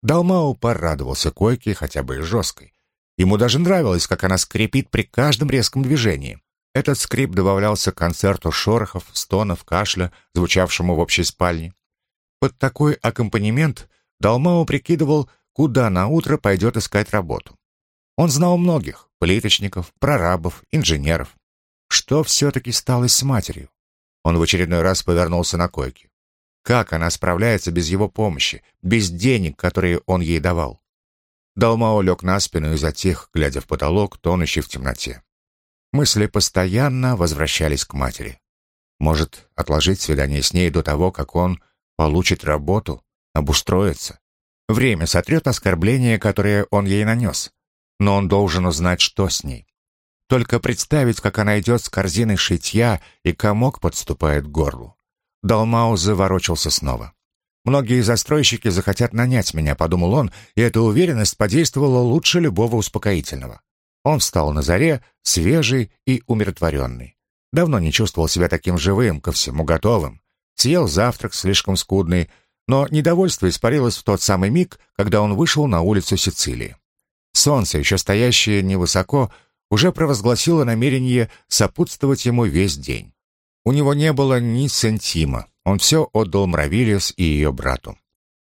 Далмау порадовался койке, хотя бы и жесткой. Ему даже нравилось, как она скрипит при каждом резком движении. Этот скрип добавлялся к концерту шорохов, стонов, кашля, звучавшему в общей спальне. Под такой аккомпанемент Далмау прикидывал, куда на утро пойдет искать работу. Он знал многих — плиточников, прорабов, инженеров. Что все-таки стало с матерью? Он в очередной раз повернулся на койке. Как она справляется без его помощи, без денег, которые он ей давал? Далмао лег на спину и затих, глядя в потолок, тонущий в темноте. Мысли постоянно возвращались к матери. Может, отложить свидание с ней до того, как он получит работу, обустроится. Время сотрет оскорбление, которое он ей нанес. Но он должен узнать, что с ней. Только представить, как она идет с корзиной шитья, и комок подступает к горлу. Далмау заворочился снова. «Многие застройщики захотят нанять меня», — подумал он, и эта уверенность подействовала лучше любого успокоительного. Он встал на заре, свежий и умиротворенный. Давно не чувствовал себя таким живым, ко всему готовым. Съел завтрак слишком скудный, но недовольство испарилось в тот самый миг, когда он вышел на улицу Сицилии. Солнце, еще стоящее невысоко, уже провозгласило намерение сопутствовать ему весь день. У него не было ни сантима. Он все отдал Мравилис и ее брату.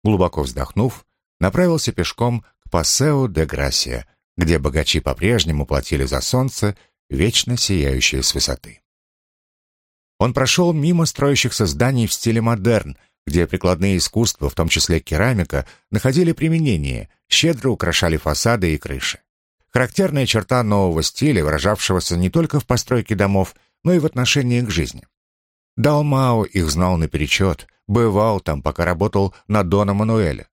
Глубоко вздохнув, направился пешком к Пассео де Грасия, где богачи по-прежнему платили за солнце, вечно сияющее с высоты. Он прошел мимо строящихся зданий в стиле модерн, где прикладные искусства, в том числе керамика, находили применение, щедро украшали фасады и крыши. Характерная черта нового стиля, выражавшегося не только в постройке домов, но и в отношении к жизни. Далмао их знал наперечет, бывал там, пока работал на Дона Мануэля.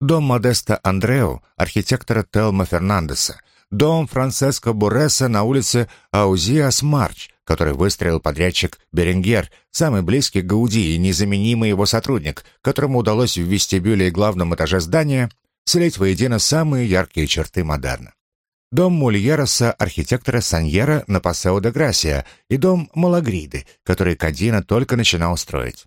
Дом Модеста Андрео, архитектора Телма Фернандеса, дом Франциско Буреса на улице Аузиас Марч, который выстроил подрядчик Беренгер, самый близкий к Гауди и незаменимый его сотрудник, которому удалось в вестибюле и главном этаже здания слить воедино самые яркие черты модерна. дом Мульероса, архитектора Саньера на Пасео де Грасия и дом Малагриды, который Кадина только начинал строить.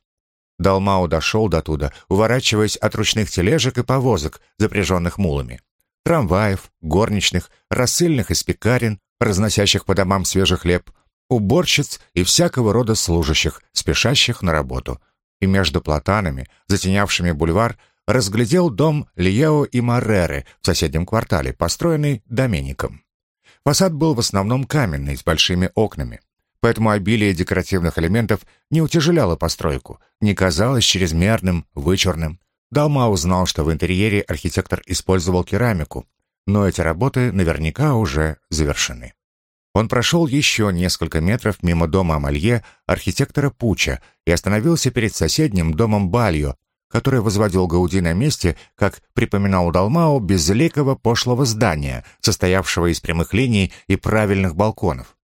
Далмау дошел до туда, уворачиваясь от ручных тележек и повозок, запряженных мулами. Трамваев, горничных, рассыльных из пекарен, разносящих по домам свежий хлеб, уборщиц и всякого рода служащих, спешащих на работу. И между платанами, затенявшими бульвар, разглядел дом Лиео и Мареры в соседнем квартале, построенный Домеником. Фасад был в основном каменный, с большими окнами. Поэтому обилие декоративных элементов не утяжеляло постройку, не казалось чрезмерным, вычурным. Далма узнал, что в интерьере архитектор использовал керамику, но эти работы наверняка уже завершены. Он прошел еще несколько метров мимо дома Амалье, архитектора Пуча, и остановился перед соседним домом Бальо, который возводил Гауди на месте, как припоминал Далмао, безликого пошлого здания, состоявшего из прямых линий и правильных балконов.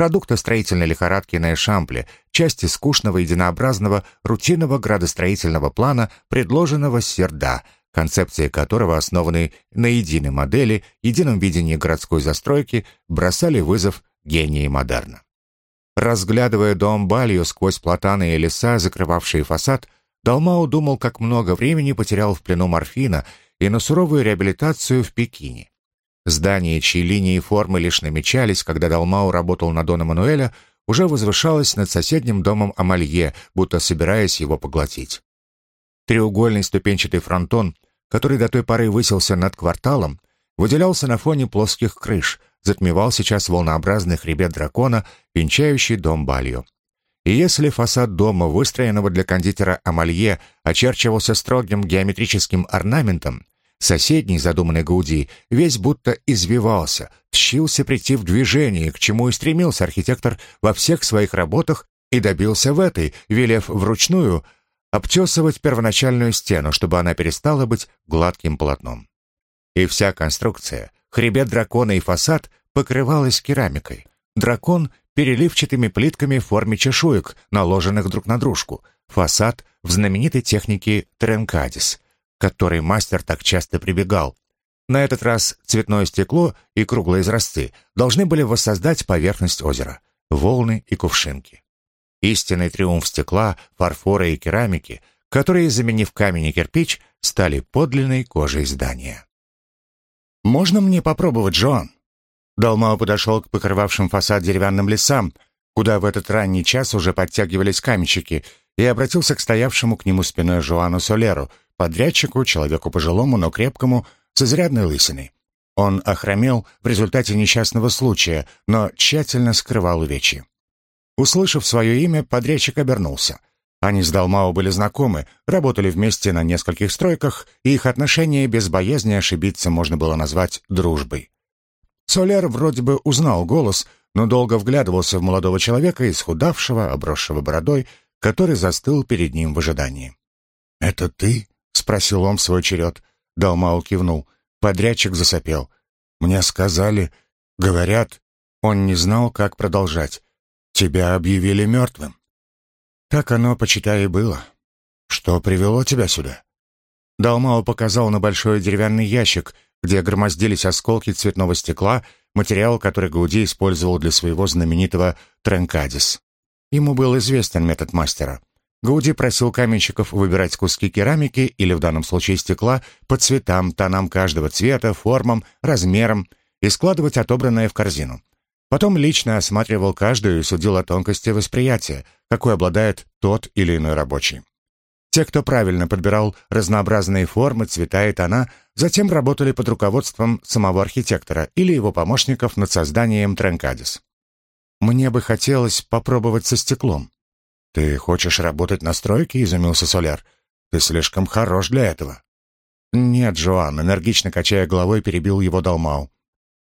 Продукты строительной лихорадки на Эшампле, части скучного, единообразного, рутинного градостроительного плана, предложенного Серда, концепции которого, основанные на единой модели, едином видении городской застройки, бросали вызов гении модерна. Разглядывая дом Балью сквозь платаны и леса, закрывавшие фасад, Далмао думал, как много времени потерял в плену морфина и на суровую реабилитацию в Пекине. Здание, чьи линии и формы лишь намечались, когда Далмао работал на Дона Мануэля, уже возвышалось над соседним домом Амалье, будто собираясь его поглотить. Треугольный ступенчатый фронтон, который до той поры высился над кварталом, выделялся на фоне плоских крыш, затмевал сейчас волнообразный хребет дракона, венчающий дом Балью. И если фасад дома, выстроенного для кондитера Амалье, очерчивался строгим геометрическим орнаментом, соседний, задуманный Гауди, весь будто извивался, тщился прийти в движение, к чему и стремился архитектор во всех своих работах и добился в этой, велев вручную обтесывать первоначальную стену, чтобы она перестала быть гладким полотном. И вся конструкция, хребет дракона и фасад покрывалась керамикой. Дракон переливчатыми плитками в форме чешуек, наложенных друг на дружку. Фасад в знаменитой технике Тренкадис, которой мастер так часто прибегал. На этот раз цветное стекло и круглые изразцы должны были воссоздать поверхность озера, волны и кувшинки. Истинный триумф стекла, фарфора и керамики, которые, заменив камень и кирпич, стали подлинной кожей здания. «Можно мне попробовать, Джоан?» Далмао подошел к покрывавшим фасад деревянным лесам, куда в этот ранний час уже подтягивались каменщики, и обратился к стоявшему к нему спиной Жуану Солеру, подрядчику, человеку пожилому, но крепкому, с изрядной лысиной. Он охромел в результате несчастного случая, но тщательно скрывал увечья. Услышав свое имя, подрядчик обернулся. Они с Далмао были знакомы, работали вместе на нескольких стройках, и их отношения без боязни ошибиться можно было назвать дружбой. Солер вроде бы узнал голос, но долго вглядывался в молодого человека, исхудавшего, обросшего бородой, который застыл перед ним в ожидании. «Это ты?» — спросил он в свой черед. Далмау кивнул. Подрядчик засопел. «Мне сказали... Говорят...» Он не знал, как продолжать. «Тебя объявили мертвым». «Так оно, почитай, и было. Что привело тебя сюда?» Далмау показал на большой деревянный ящик — где громоздились осколки цветного стекла, материал, который Гауди использовал для своего знаменитого «Тренкадис». Ему был известен метод мастера. Гауди просил каменщиков выбирать куски керамики или в данном случае стекла по цветам, тонам каждого цвета, формам, размерам и складывать отобранное в корзину. Потом лично осматривал каждую и судил о тонкости восприятия, какой обладает тот или иной рабочий. Те, кто правильно подбирал разнообразные формы, цвета и тона, затем работали под руководством самого архитектора или его помощников над созданием Тренкадис. «Мне бы хотелось попробовать со стеклом». «Ты хочешь работать на стройке?» — изумился Соляр. «Ты слишком хорош для этого». «Нет, Жоан», — энергично качая головой, перебил его Далмау.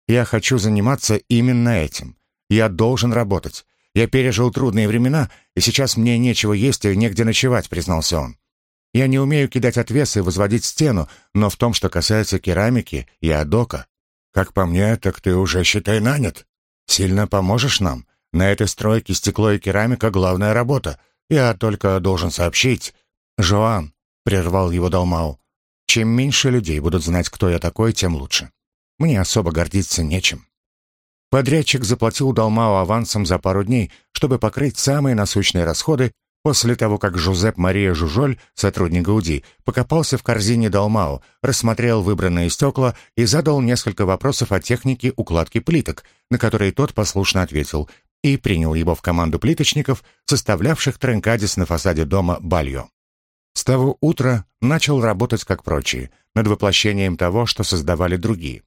«Я хочу заниматься именно этим. Я должен работать. Я пережил трудные времена, и сейчас мне нечего есть и негде ночевать», — признался он. «Я не умею кидать отвесы и возводить стену, но в том, что касается керамики, я дока. Как по мне, так ты уже, считай, нанят. Сильно поможешь нам. На этой стройке стекло и керамика — главная работа. Я только должен сообщить». «Жоан», — прервал его Далмау, — «чем меньше людей будут знать, кто я такой, тем лучше. мне особо гордиться нечем. Подрядчик заплатил Далмао авансом за пару дней, чтобы покрыть самые насущные расходы после того, как Жузеп Мария Жужоль, сотрудник Гауди, покопался в корзине Далмао, рассмотрел выбранные стекла и задал несколько вопросов о технике укладки плиток, на которые тот послушно ответил, и принял его в команду плиточников, составлявших тренкадис на фасаде дома Бальо. С того утра начал работать как прочие, над воплощением того, что создавали другие.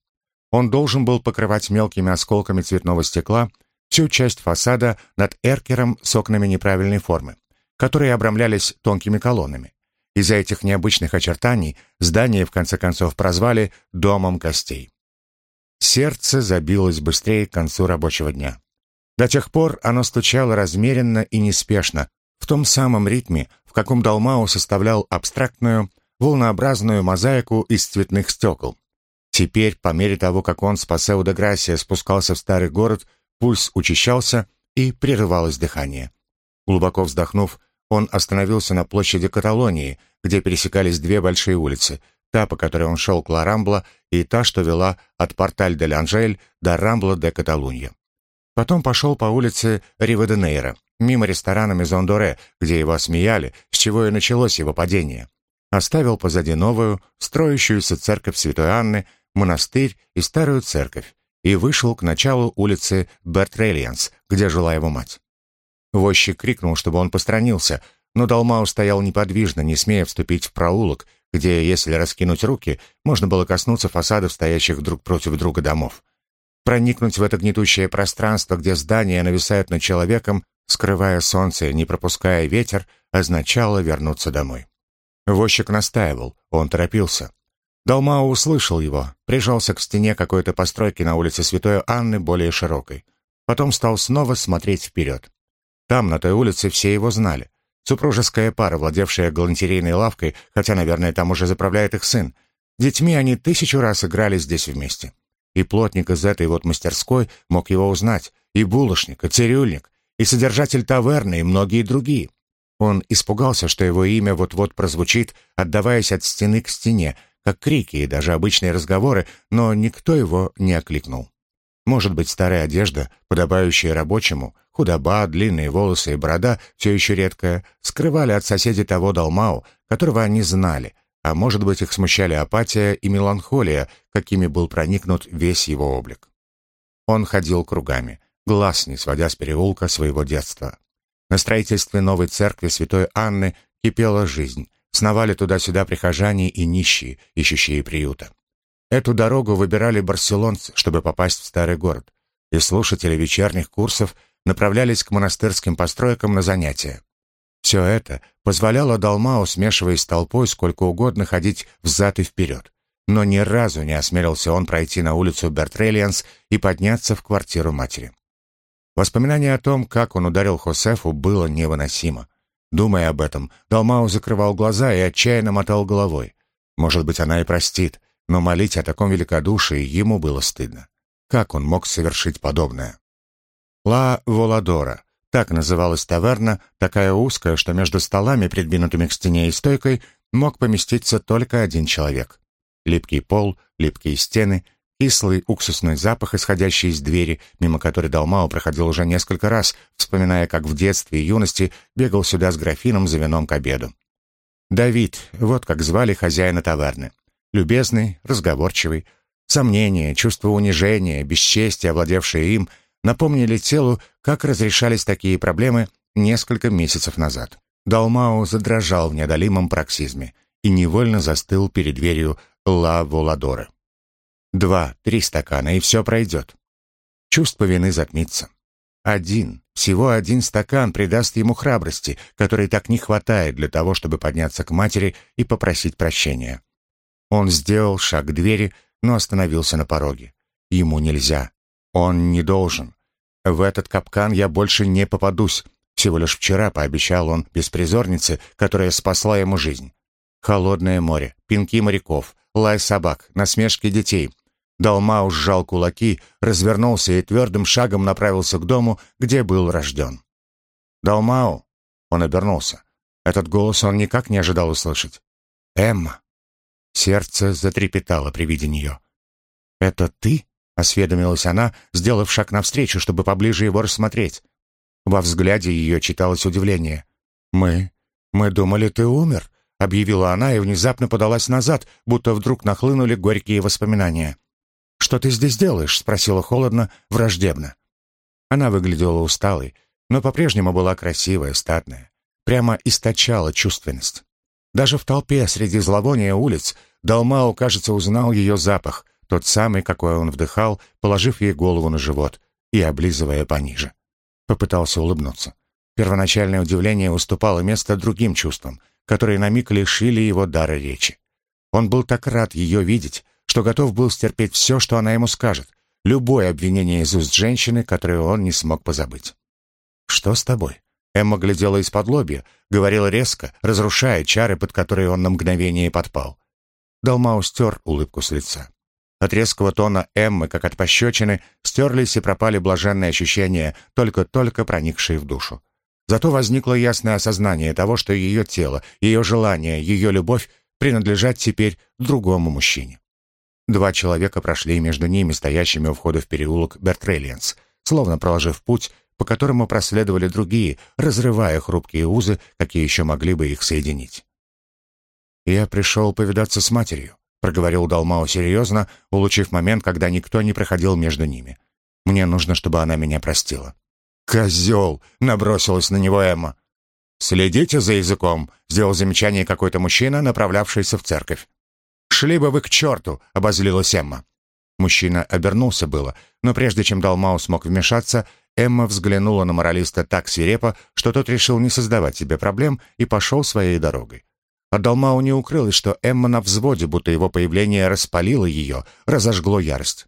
Он должен был покрывать мелкими осколками цветного стекла всю часть фасада над эркером с окнами неправильной формы, которые обрамлялись тонкими колоннами. Из-за этих необычных очертаний здание в конце концов прозвали «домом костей». Сердце забилось быстрее к концу рабочего дня. До тех пор оно стучало размеренно и неспешно, в том самом ритме, в каком Далмау составлял абстрактную, волнообразную мозаику из цветных стекол, Теперь, по мере того, как он с Пасео де Грасия спускался в старый город, пульс учащался и прерывалось дыхание. Глубоко вздохнув, он остановился на площади Каталонии, где пересекались две большие улицы, та, по которой он шел к Ла и та, что вела от Порталь де Ланжель до Рамбла де Каталунья. Потом пошел по улице Риваденейра, мимо ресторана Мезон Доре, где его осмеяли, с чего и началось его падение. Оставил позади новую, строящуюся церковь Святой Анны, монастырь и старую церковь и вышел к началу улицы Бертрелианс, где жила его мать. Возчик крикнул, чтобы он постранился, но Далмау стоял неподвижно, не смея вступить в проулок, где, если раскинуть руки, можно было коснуться фасадов, стоящих друг против друга домов. Проникнуть в это гнетущее пространство, где здания нависают над человеком, скрывая солнце, не пропуская ветер, означало вернуться домой. Возчик настаивал, он торопился. Далмао услышал его, прижался к стене какой-то постройки на улице Святой Анны, более широкой. Потом стал снова смотреть вперед. Там, на той улице, все его знали. Супружеская пара, владевшая галантерейной лавкой, хотя, наверное, там уже заправляет их сын. Детьми они тысячу раз играли здесь вместе. И плотник из этой вот мастерской мог его узнать, и булочник, и цирюльник, и содержатель таверны, и многие другие. Он испугался, что его имя вот-вот прозвучит, отдаваясь от стены к стене, как крики и даже обычные разговоры, но никто его не окликнул. Может быть, старая одежда, подобающая рабочему, худоба, длинные волосы и борода, все еще редкая, скрывали от соседей того Далмау, которого они знали, а может быть, их смущали апатия и меланхолия, какими был проникнут весь его облик. Он ходил кругами, глаз не сводя с переулка своего детства. На строительстве новой церкви святой Анны кипела жизнь, Сновали туда-сюда прихожане и нищие, ищущие приюта. Эту дорогу выбирали барселонцы, чтобы попасть в старый город, и слушатели вечерних курсов направлялись к монастырским постройкам на занятия. Все это позволяло Далмау, смешиваясь с толпой, сколько угодно ходить взад и вперед. Но ни разу не осмелился он пройти на улицу Бертрелианс и подняться в квартиру матери. Воспоминание о том, как он ударил Хосефу, было невыносимо. Думая об этом, Далмау закрывал глаза и отчаянно мотал головой. Может быть, она и простит, но молить о таком великодушии ему было стыдно. Как он мог совершить подобное? «Ла Воладора» — так называлась таверна, такая узкая, что между столами, придвинутыми к стене и стойкой, мог поместиться только один человек. Липкий пол, липкие стены — Кислый уксусный запах, исходящий из двери, мимо которой Далмао проходил уже несколько раз, вспоминая, как в детстве и юности бегал сюда с графином за вином к обеду. Давид, вот как звали хозяина таверны. Любезный, разговорчивый. Сомнения, чувство унижения, бесчестия, овладевшие им, напомнили телу, как разрешались такие проблемы несколько месяцев назад. Далмао задрожал в неодолимом проксизме и невольно застыл перед дверью Ла Воладора. Два, три стакана, и все пройдет. Чувство вины затмится. Один, всего один стакан придаст ему храбрости, которой так не хватает для того, чтобы подняться к матери и попросить прощения. Он сделал шаг к двери, но остановился на пороге. Ему нельзя. Он не должен. В этот капкан я больше не попадусь. Всего лишь вчера пообещал он беспризорнице, которая спасла ему жизнь. Холодное море, пинки моряков, лай собак, насмешки детей. Далмау сжал кулаки, развернулся и твердым шагом направился к дому, где был рожден. «Далмау!» — он обернулся. Этот голос он никак не ожидал услышать. «Эмма!» Сердце затрепетало при виде нее. «Это ты?» — осведомилась она, сделав шаг навстречу, чтобы поближе его рассмотреть. Во взгляде ее читалось удивление. «Мы... мы думали, ты умер», — объявила она и внезапно подалась назад, будто вдруг нахлынули горькие воспоминания. «Что ты здесь делаешь?» — спросила холодно, враждебно. Она выглядела усталой, но по-прежнему была красивая, статная. Прямо источала чувственность. Даже в толпе среди зловония улиц Далмау, кажется, узнал ее запах, тот самый, какой он вдыхал, положив ей голову на живот и облизывая пониже. Попытался улыбнуться. Первоначальное удивление уступало место другим чувствам, которые на миг лишили его дара речи. Он был так рад ее видеть, что готов был стерпеть все, что она ему скажет, любое обвинение из уст женщины, которое он не смог позабыть. «Что с тобой?» Эмма глядела из-под лобья, говорила резко, разрушая чары, под которые он на мгновение подпал. Далмау стер улыбку с лица. От резкого тона Эммы, как от пощечины, стерлись и пропали блаженные ощущения, только-только проникшие в душу. Зато возникло ясное осознание того, что ее тело, ее желание, ее любовь принадлежат теперь другому мужчине. Два человека прошли между ними, стоящими у входа в переулок Бертрелиенс, словно проложив путь, по которому проследовали другие, разрывая хрупкие узы, какие еще могли бы их соединить. «Я пришел повидаться с матерью», — проговорил Далмао серьезно, улучив момент, когда никто не проходил между ними. «Мне нужно, чтобы она меня простила». «Козел!» — набросилась на него Эмма. «Следите за языком», — сделал замечание какой-то мужчина, направлявшийся в церковь. «Шли бы вы к черту!» — обозлилась Эмма. Мужчина обернулся было, но прежде чем Далмау смог вмешаться, Эмма взглянула на моралиста так свирепо, что тот решил не создавать себе проблем и пошел своей дорогой. От Далмау не укрылось, что Эмма на взводе, будто его появление распалило ее, разожгло ярость.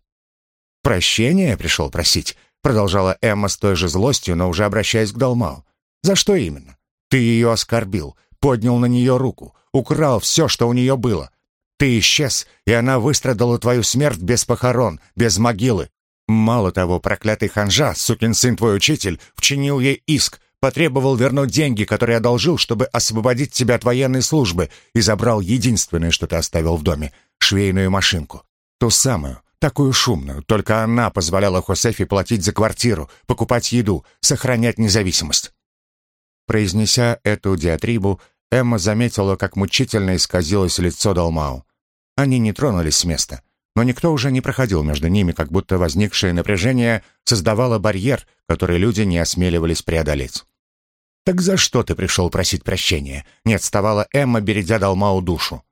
«Прощения пришел просить», — продолжала Эмма с той же злостью, но уже обращаясь к Далмау. «За что именно? Ты ее оскорбил, поднял на нее руку, украл все, что у нее было. Ты исчез, и она выстрадала твою смерть без похорон, без могилы. Мало того, проклятый ханжа, сукин сын твой учитель, вчинил ей иск, потребовал вернуть деньги, которые одолжил, чтобы освободить тебя от военной службы, и забрал единственное, что ты оставил в доме — швейную машинку. Ту самую, такую шумную, только она позволяла Хосефе платить за квартиру, покупать еду, сохранять независимость. Произнеся эту диатрибу, Эмма заметила, как мучительно исказилось лицо Далмау. Они не тронулись с места — но никто уже не проходил между ними, как будто возникшее напряжение создавало барьер, который люди не осмеливались преодолеть. «Так за что ты пришел просить прощения?» — не отставала Эмма, бередя Далмау душу.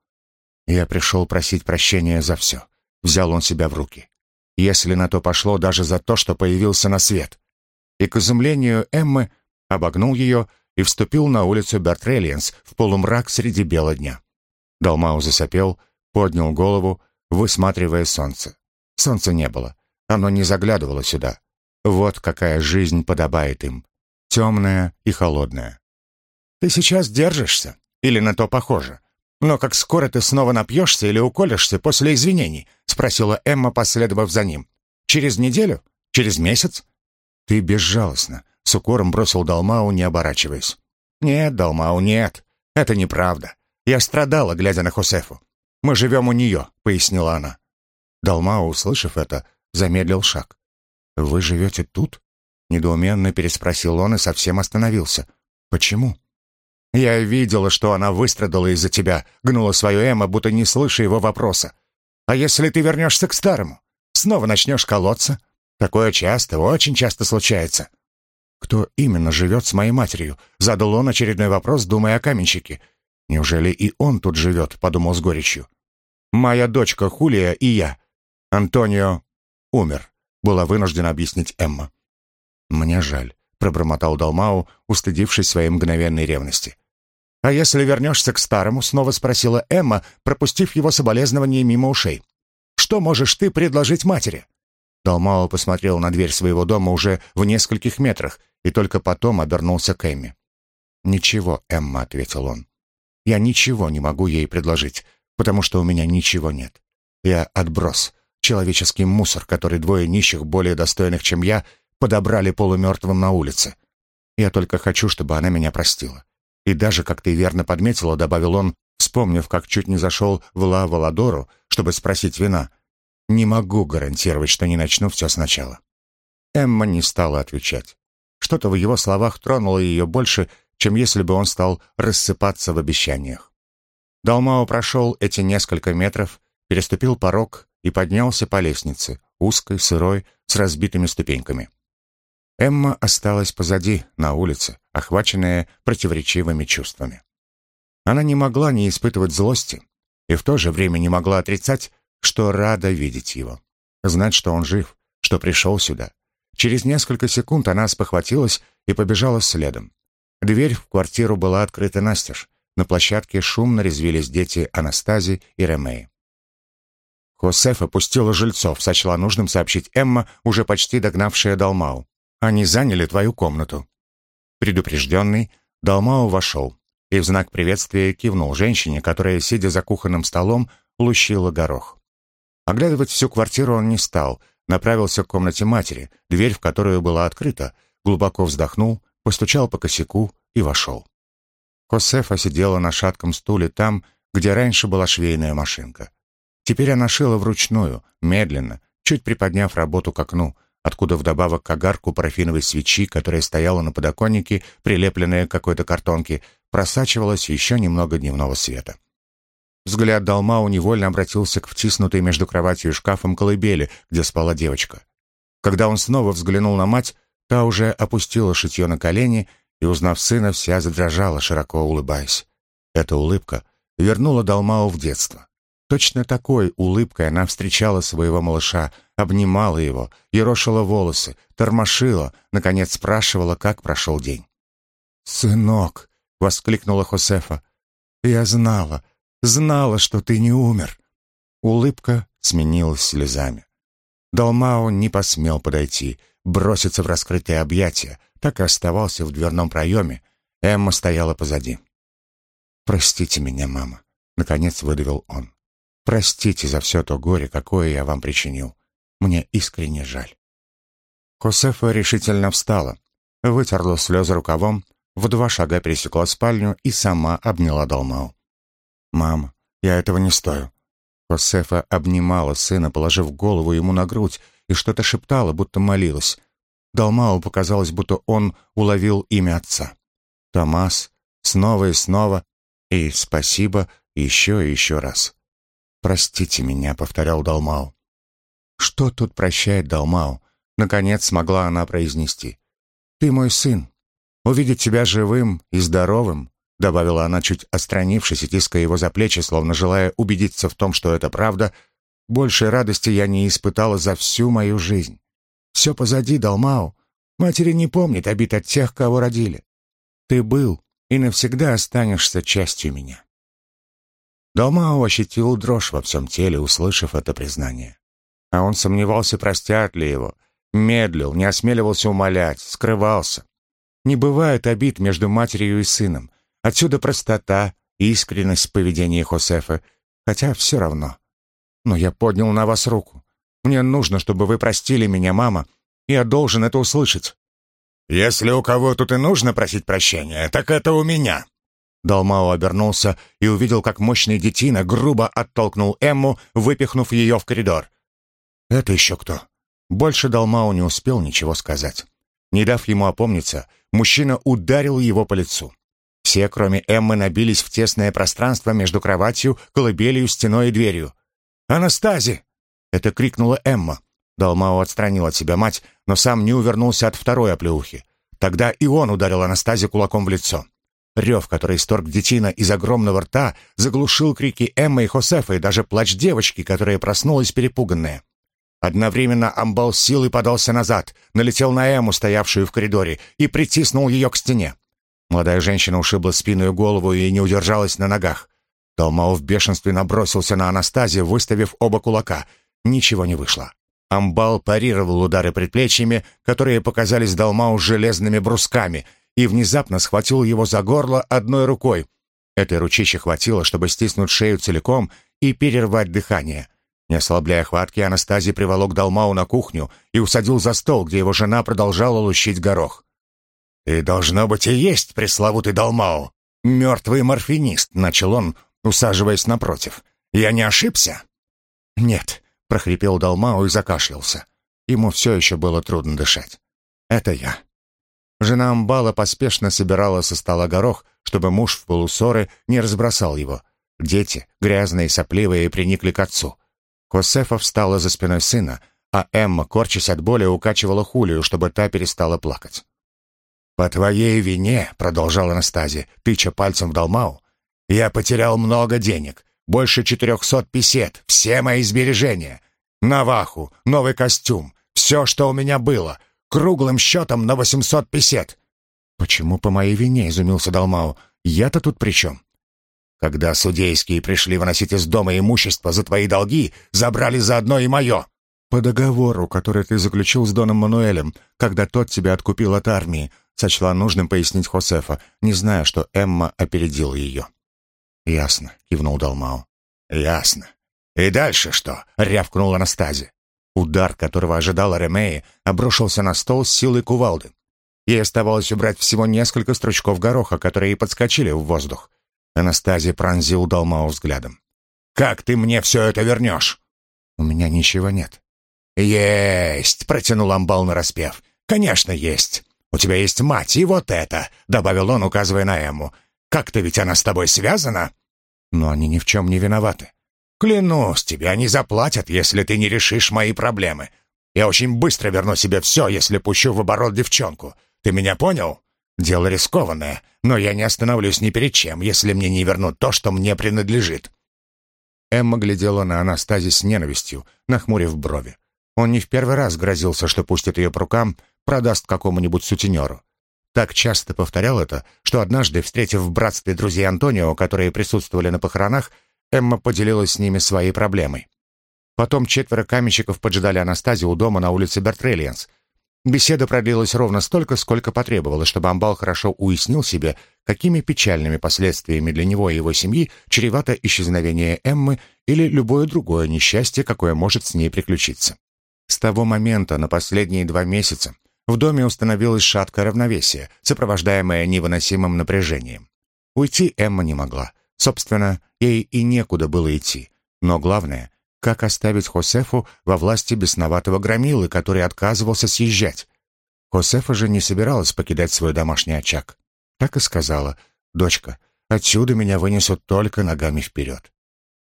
«Я пришел просить прощения за все», — взял он себя в руки. «Если на то пошло, даже за то, что появился на свет». И, к изумлению Эммы, обогнул ее и вступил на улицу Бертрелиенс в полумрак среди бела дня. Далмау засопел, поднял голову высматривая солнце. Солнца не было. Оно не заглядывало сюда. Вот какая жизнь подобает им. Темная и холодная. Ты сейчас держишься? Или на то похоже? Но как скоро ты снова напьешься или уколешься после извинений? Спросила Эмма, последовав за ним. Через неделю? Через месяц? Ты безжалостно. С укором бросил Далмау, не оборачиваясь. Нет, Далмау, нет. Это неправда. Я страдала, глядя на Хосефу. Мы живем у нее», — пояснила она. Далмао, услышав это, замедлил шаг. «Вы живете тут?» — недоуменно переспросил он и совсем остановился. «Почему?» «Я видела, что она выстрадала из-за тебя», — гнула свою Эмма, будто не слыша его вопроса. «А если ты вернешься к старому? Снова начнешь колоться? Такое часто, очень часто случается». «Кто именно живет с моей матерью?» — задал он очередной вопрос, думая о каменщике. «Неужели и он тут живет?» — подумал с горечью. «Моя дочка Хулия и я. Антонио умер», — была вынуждена объяснить Эмма. «Мне жаль», — пробормотал Далмау, устыдившись своей мгновенной ревности. «А если вернешься к старому?» — снова спросила Эмма, пропустив его соболезнование мимо ушей. «Что можешь ты предложить матери?» Далмао посмотрел на дверь своего дома уже в нескольких метрах и только потом обернулся к Эмме. «Ничего, Эмма», — ответил он. Я ничего не могу ей предложить, потому что у меня ничего нет. Я отброс, человеческий мусор, который двое нищих, более достойных, чем я, подобрали полумертвым на улице. Я только хочу, чтобы она меня простила. И даже, как ты верно подметила, добавил он, вспомнив, как чуть не зашел в Ла Валадору, чтобы спросить вина, не могу гарантировать, что не начну все сначала». Эмма не стала отвечать. Что-то в его словах тронуло ее больше, чем если бы он стал рассыпаться в обещаниях. Далмао прошел эти несколько метров, переступил порог и поднялся по лестнице, узкой, сырой, с разбитыми ступеньками. Эмма осталась позади, на улице, охваченная противоречивыми чувствами. Она не могла не испытывать злости и в то же время не могла отрицать, что рада видеть его, знать, что он жив, что пришел сюда. Через несколько секунд она спохватилась и побежала следом. Дверь в квартиру была открыта настежь. На площадке шумно резвились дети Анастази и Ремеи. Хосеф опустила жильцов, сочла нужным сообщить Эмма, уже почти догнавшая Далмау. «Они заняли твою комнату». Предупрежденный, Далмау вошел и в знак приветствия кивнул женщине, которая, сидя за кухонным столом, лущила горох. Оглядывать всю квартиру он не стал, направился к комнате матери, дверь в которую была открыта, глубоко вздохнул, постучал по косяку и вошел. Хосефа сидела на шатком стуле там, где раньше была швейная машинка. Теперь она шила вручную, медленно, чуть приподняв работу к окну, откуда вдобавок к огарку парафиновой свечи, которая стояла на подоконнике, прилепленная к какой-то картонке, просачивалось еще немного дневного света. Взгляд Далмау невольно обратился к втиснутой между кроватью и шкафом колыбели, где спала девочка. Когда он снова взглянул на мать, та уже опустила шитье на колени и, узнав сына, вся задрожала, широко улыбаясь. Эта улыбка вернула Далмау в детство. Точно такой улыбкой она встречала своего малыша, обнимала его, ерошила волосы, тормошила, наконец спрашивала, как прошел день. «Сынок!» — воскликнула Хосефа. «Я знала, знала, что ты не умер». Улыбка сменилась слезами. Далмао не посмел подойти, броситься в раскрытые объятия, так и оставался в дверном проеме. Эмма стояла позади. «Простите меня, мама», — наконец выдавил он. «Простите за все то горе, какое я вам причинил. Мне искренне жаль». Хосефа решительно встала, вытерла слезы рукавом, в два шага пересекла спальню и сама обняла Далмау. «Мама, я этого не стою». Хосефа обнимала сына, положив голову ему на грудь, и что-то шептала, будто молилась. Далмау показалось, будто он уловил имя отца. Томас, снова и снова, и спасибо еще и еще раз. «Простите меня», — повторял Далмау. «Что тут прощает Далмау?» Наконец смогла она произнести. «Ты мой сын. Увидеть тебя живым и здоровым — добавила она, чуть отстранившись и тиская его за плечи, словно желая убедиться в том, что это правда, — большей радости я не испытала за всю мою жизнь. Все позади, Далмау. Матери не помнит обид от тех, кого родили. Ты был и навсегда останешься частью меня. Далмау ощутил дрожь во всем теле, услышав это признание. А он сомневался, простят ли его, медлил, не осмеливался умолять, скрывался. Не бывает обид между матерью и сыном, Отсюда простота, искренность в поведении Хосефа, хотя все равно. Но я поднял на вас руку. Мне нужно, чтобы вы простили меня, мама. Я должен это услышать. Если у кого тут и нужно просить прощения, так это у меня. Далмао обернулся и увидел, как мощный детина грубо оттолкнул Эмму, выпихнув ее в коридор. «Это еще кто?» Больше Далмао не успел ничего сказать. Не дав ему опомниться, мужчина ударил его по лицу. Все, кроме Эммы, набились в тесное пространство между кроватью, колыбелью, стеной и дверью. «Анастази!» — это крикнула Эмма. Далмао отстранил от себя мать, но сам не увернулся от второй оплеухи. Тогда и он ударил Анастази кулаком в лицо. Рев, который исторг детина из огромного рта, заглушил крики Эммы и Хосефа и даже плач девочки, которая проснулась перепуганная. Одновременно амбал силой подался назад, налетел на Эмму, стоявшую в коридоре, и притиснул ее к стене. Молодая женщина ушибла спину и голову и не удержалась на ногах. Талмао в бешенстве набросился на Анастазию, выставив оба кулака. Ничего не вышло. Амбал парировал удары предплечьями, которые показались Далмау железными брусками, и внезапно схватил его за горло одной рукой. Этой ручищи хватило, чтобы стиснуть шею целиком и перервать дыхание. Не ослабляя хватки, Анастазий приволок Далмау на кухню и усадил за стол, где его жена продолжала лущить горох. «И должно быть и есть пресловутый Далмау, мертвый морфинист», — начал он, усаживаясь напротив. «Я не ошибся?» «Нет», — прохрипел Далмау и закашлялся. Ему все еще было трудно дышать. «Это я». Жена Амбала поспешно собирала со стола горох, чтобы муж в полусоры не разбросал его. Дети, грязные и сопливые, приникли к отцу. Хосефа встала за спиной сына, а Эмма, корчась от боли, укачивала Хулию, чтобы та перестала плакать. «По твоей вине», — продолжала Анастазия, тыча пальцем в Далмау, «я потерял много денег, больше четырехсот песет, все мои сбережения, наваху, новый костюм, все, что у меня было, круглым счетом на восемьсот песет». «Почему по моей вине?» — изумился Далмау. «Я-то тут при чем?» «Когда судейские пришли выносить из дома имущество за твои долги, забрали заодно и мое». «По договору, который ты заключил с Доном Мануэлем, когда тот тебя откупил от армии», сочла нужным пояснить Хосефа, не зная, что Эмма опередила ее. «Ясно», — кивнул Далмау. «Ясно. И дальше что?» — рявкнул Анастазия. Удар, которого ожидала Ремеи, обрушился на стол с силой кувалды. Ей оставалось убрать всего несколько стручков гороха, которые подскочили в воздух. Анастазия пронзил Далмау взглядом. «Как ты мне все это вернешь?» «У меня ничего нет». «Есть!» — протянул Амбал нараспев. «Конечно, есть. У тебя есть мать, и вот это!» — добавил он, указывая на Эмму. «Как-то ведь она с тобой связана?» «Но они ни в чем не виноваты». «Клянусь тебе, они заплатят, если ты не решишь мои проблемы. Я очень быстро верну себе все, если пущу в оборот девчонку. Ты меня понял? Дело рискованное, но я не остановлюсь ни перед чем, если мне не вернут то, что мне принадлежит». Эмма глядела на Анастази с ненавистью, нахмурив брови. Он не в первый раз грозился, что пустит ее по рукам, продаст какому-нибудь сутенеру. Так часто повторял это, что однажды, встретив в братстве друзей Антонио, которые присутствовали на похоронах, Эмма поделилась с ними своей проблемой. Потом четверо каменщиков поджидали Анастазию у дома на улице Бертрелиенс. Беседа продлилась ровно столько, сколько потребовалось, чтобы Амбал хорошо уяснил себе, какими печальными последствиями для него и его семьи чревато исчезновение Эммы или любое другое несчастье, какое может с ней приключиться. С того момента на последние два месяца в доме установилось шаткое равновесие, сопровождаемое невыносимым напряжением. Уйти Эмма не могла. Собственно, ей и некуда было идти. Но главное, как оставить Хосефу во власти бесноватого громилы, который отказывался съезжать. Хосефа же не собиралась покидать свой домашний очаг. Так и сказала, «Дочка, отсюда меня вынесут только ногами вперед».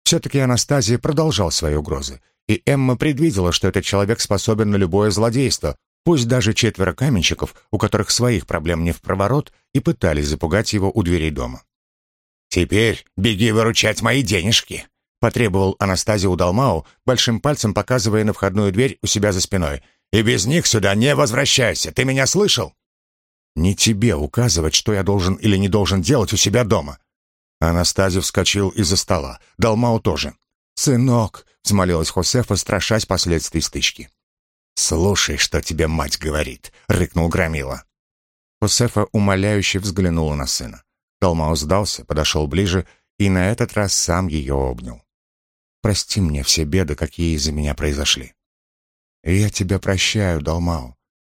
Все-таки Анастазия продолжал свои угрозы, и Эмма предвидела, что этот человек способен на любое злодейство, пусть даже четверо каменщиков, у которых своих проблем не в проворот, и пытались запугать его у дверей дома. «Теперь беги выручать мои денежки», — потребовал Анастазия у Далмау, большим пальцем показывая на входную дверь у себя за спиной. «И без них сюда не возвращайся, ты меня слышал?» «Не тебе указывать, что я должен или не должен делать у себя дома». Анастазия вскочил из-за стола, Далмау тоже. «Сынок», — взмолилась Хосефа, страшась последствий стычки. «Слушай, что тебе мать говорит», — рыкнул Громила. Хосефа умоляюще взглянула на сына. Далмао сдался, подошел ближе и на этот раз сам ее обнял. «Прости мне все беды, какие из-за меня произошли». «Я тебя прощаю, Далмао».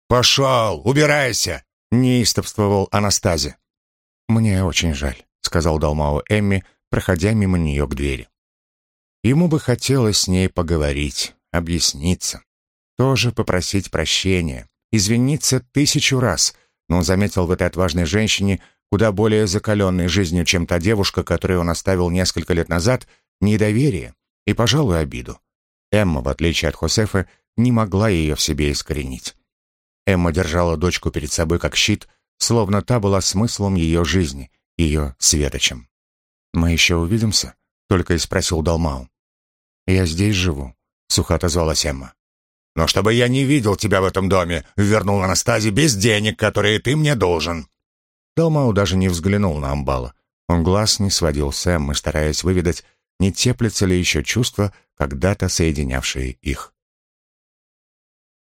«Пошел, убирайся!» — неистовствовал Анастази. «Мне очень жаль», — сказал Далмао Эмми, проходя мимо нее к двери. Ему бы хотелось с ней поговорить, объясниться, тоже попросить прощения, извиниться тысячу раз, но он заметил в этой отважной женщине куда более закаленной жизнью, чем та девушка, которую он оставил несколько лет назад, недоверие и, пожалуй, обиду. Эмма, в отличие от Хосефа, не могла ее в себе искоренить. Эмма держала дочку перед собой как щит, словно та была смыслом ее жизни, ее светочем. «Мы еще увидимся?» — только и спросил Далмау. «Я здесь живу», — сухо отозвалась Эмма. «Но чтобы я не видел тебя в этом доме», — вернул Анастазий без денег, которые ты мне должен». Далмау даже не взглянул на Амбала. Он глаз не сводил с Эммы, стараясь выведать, не теплится ли еще чувство, когда-то соединявшие их.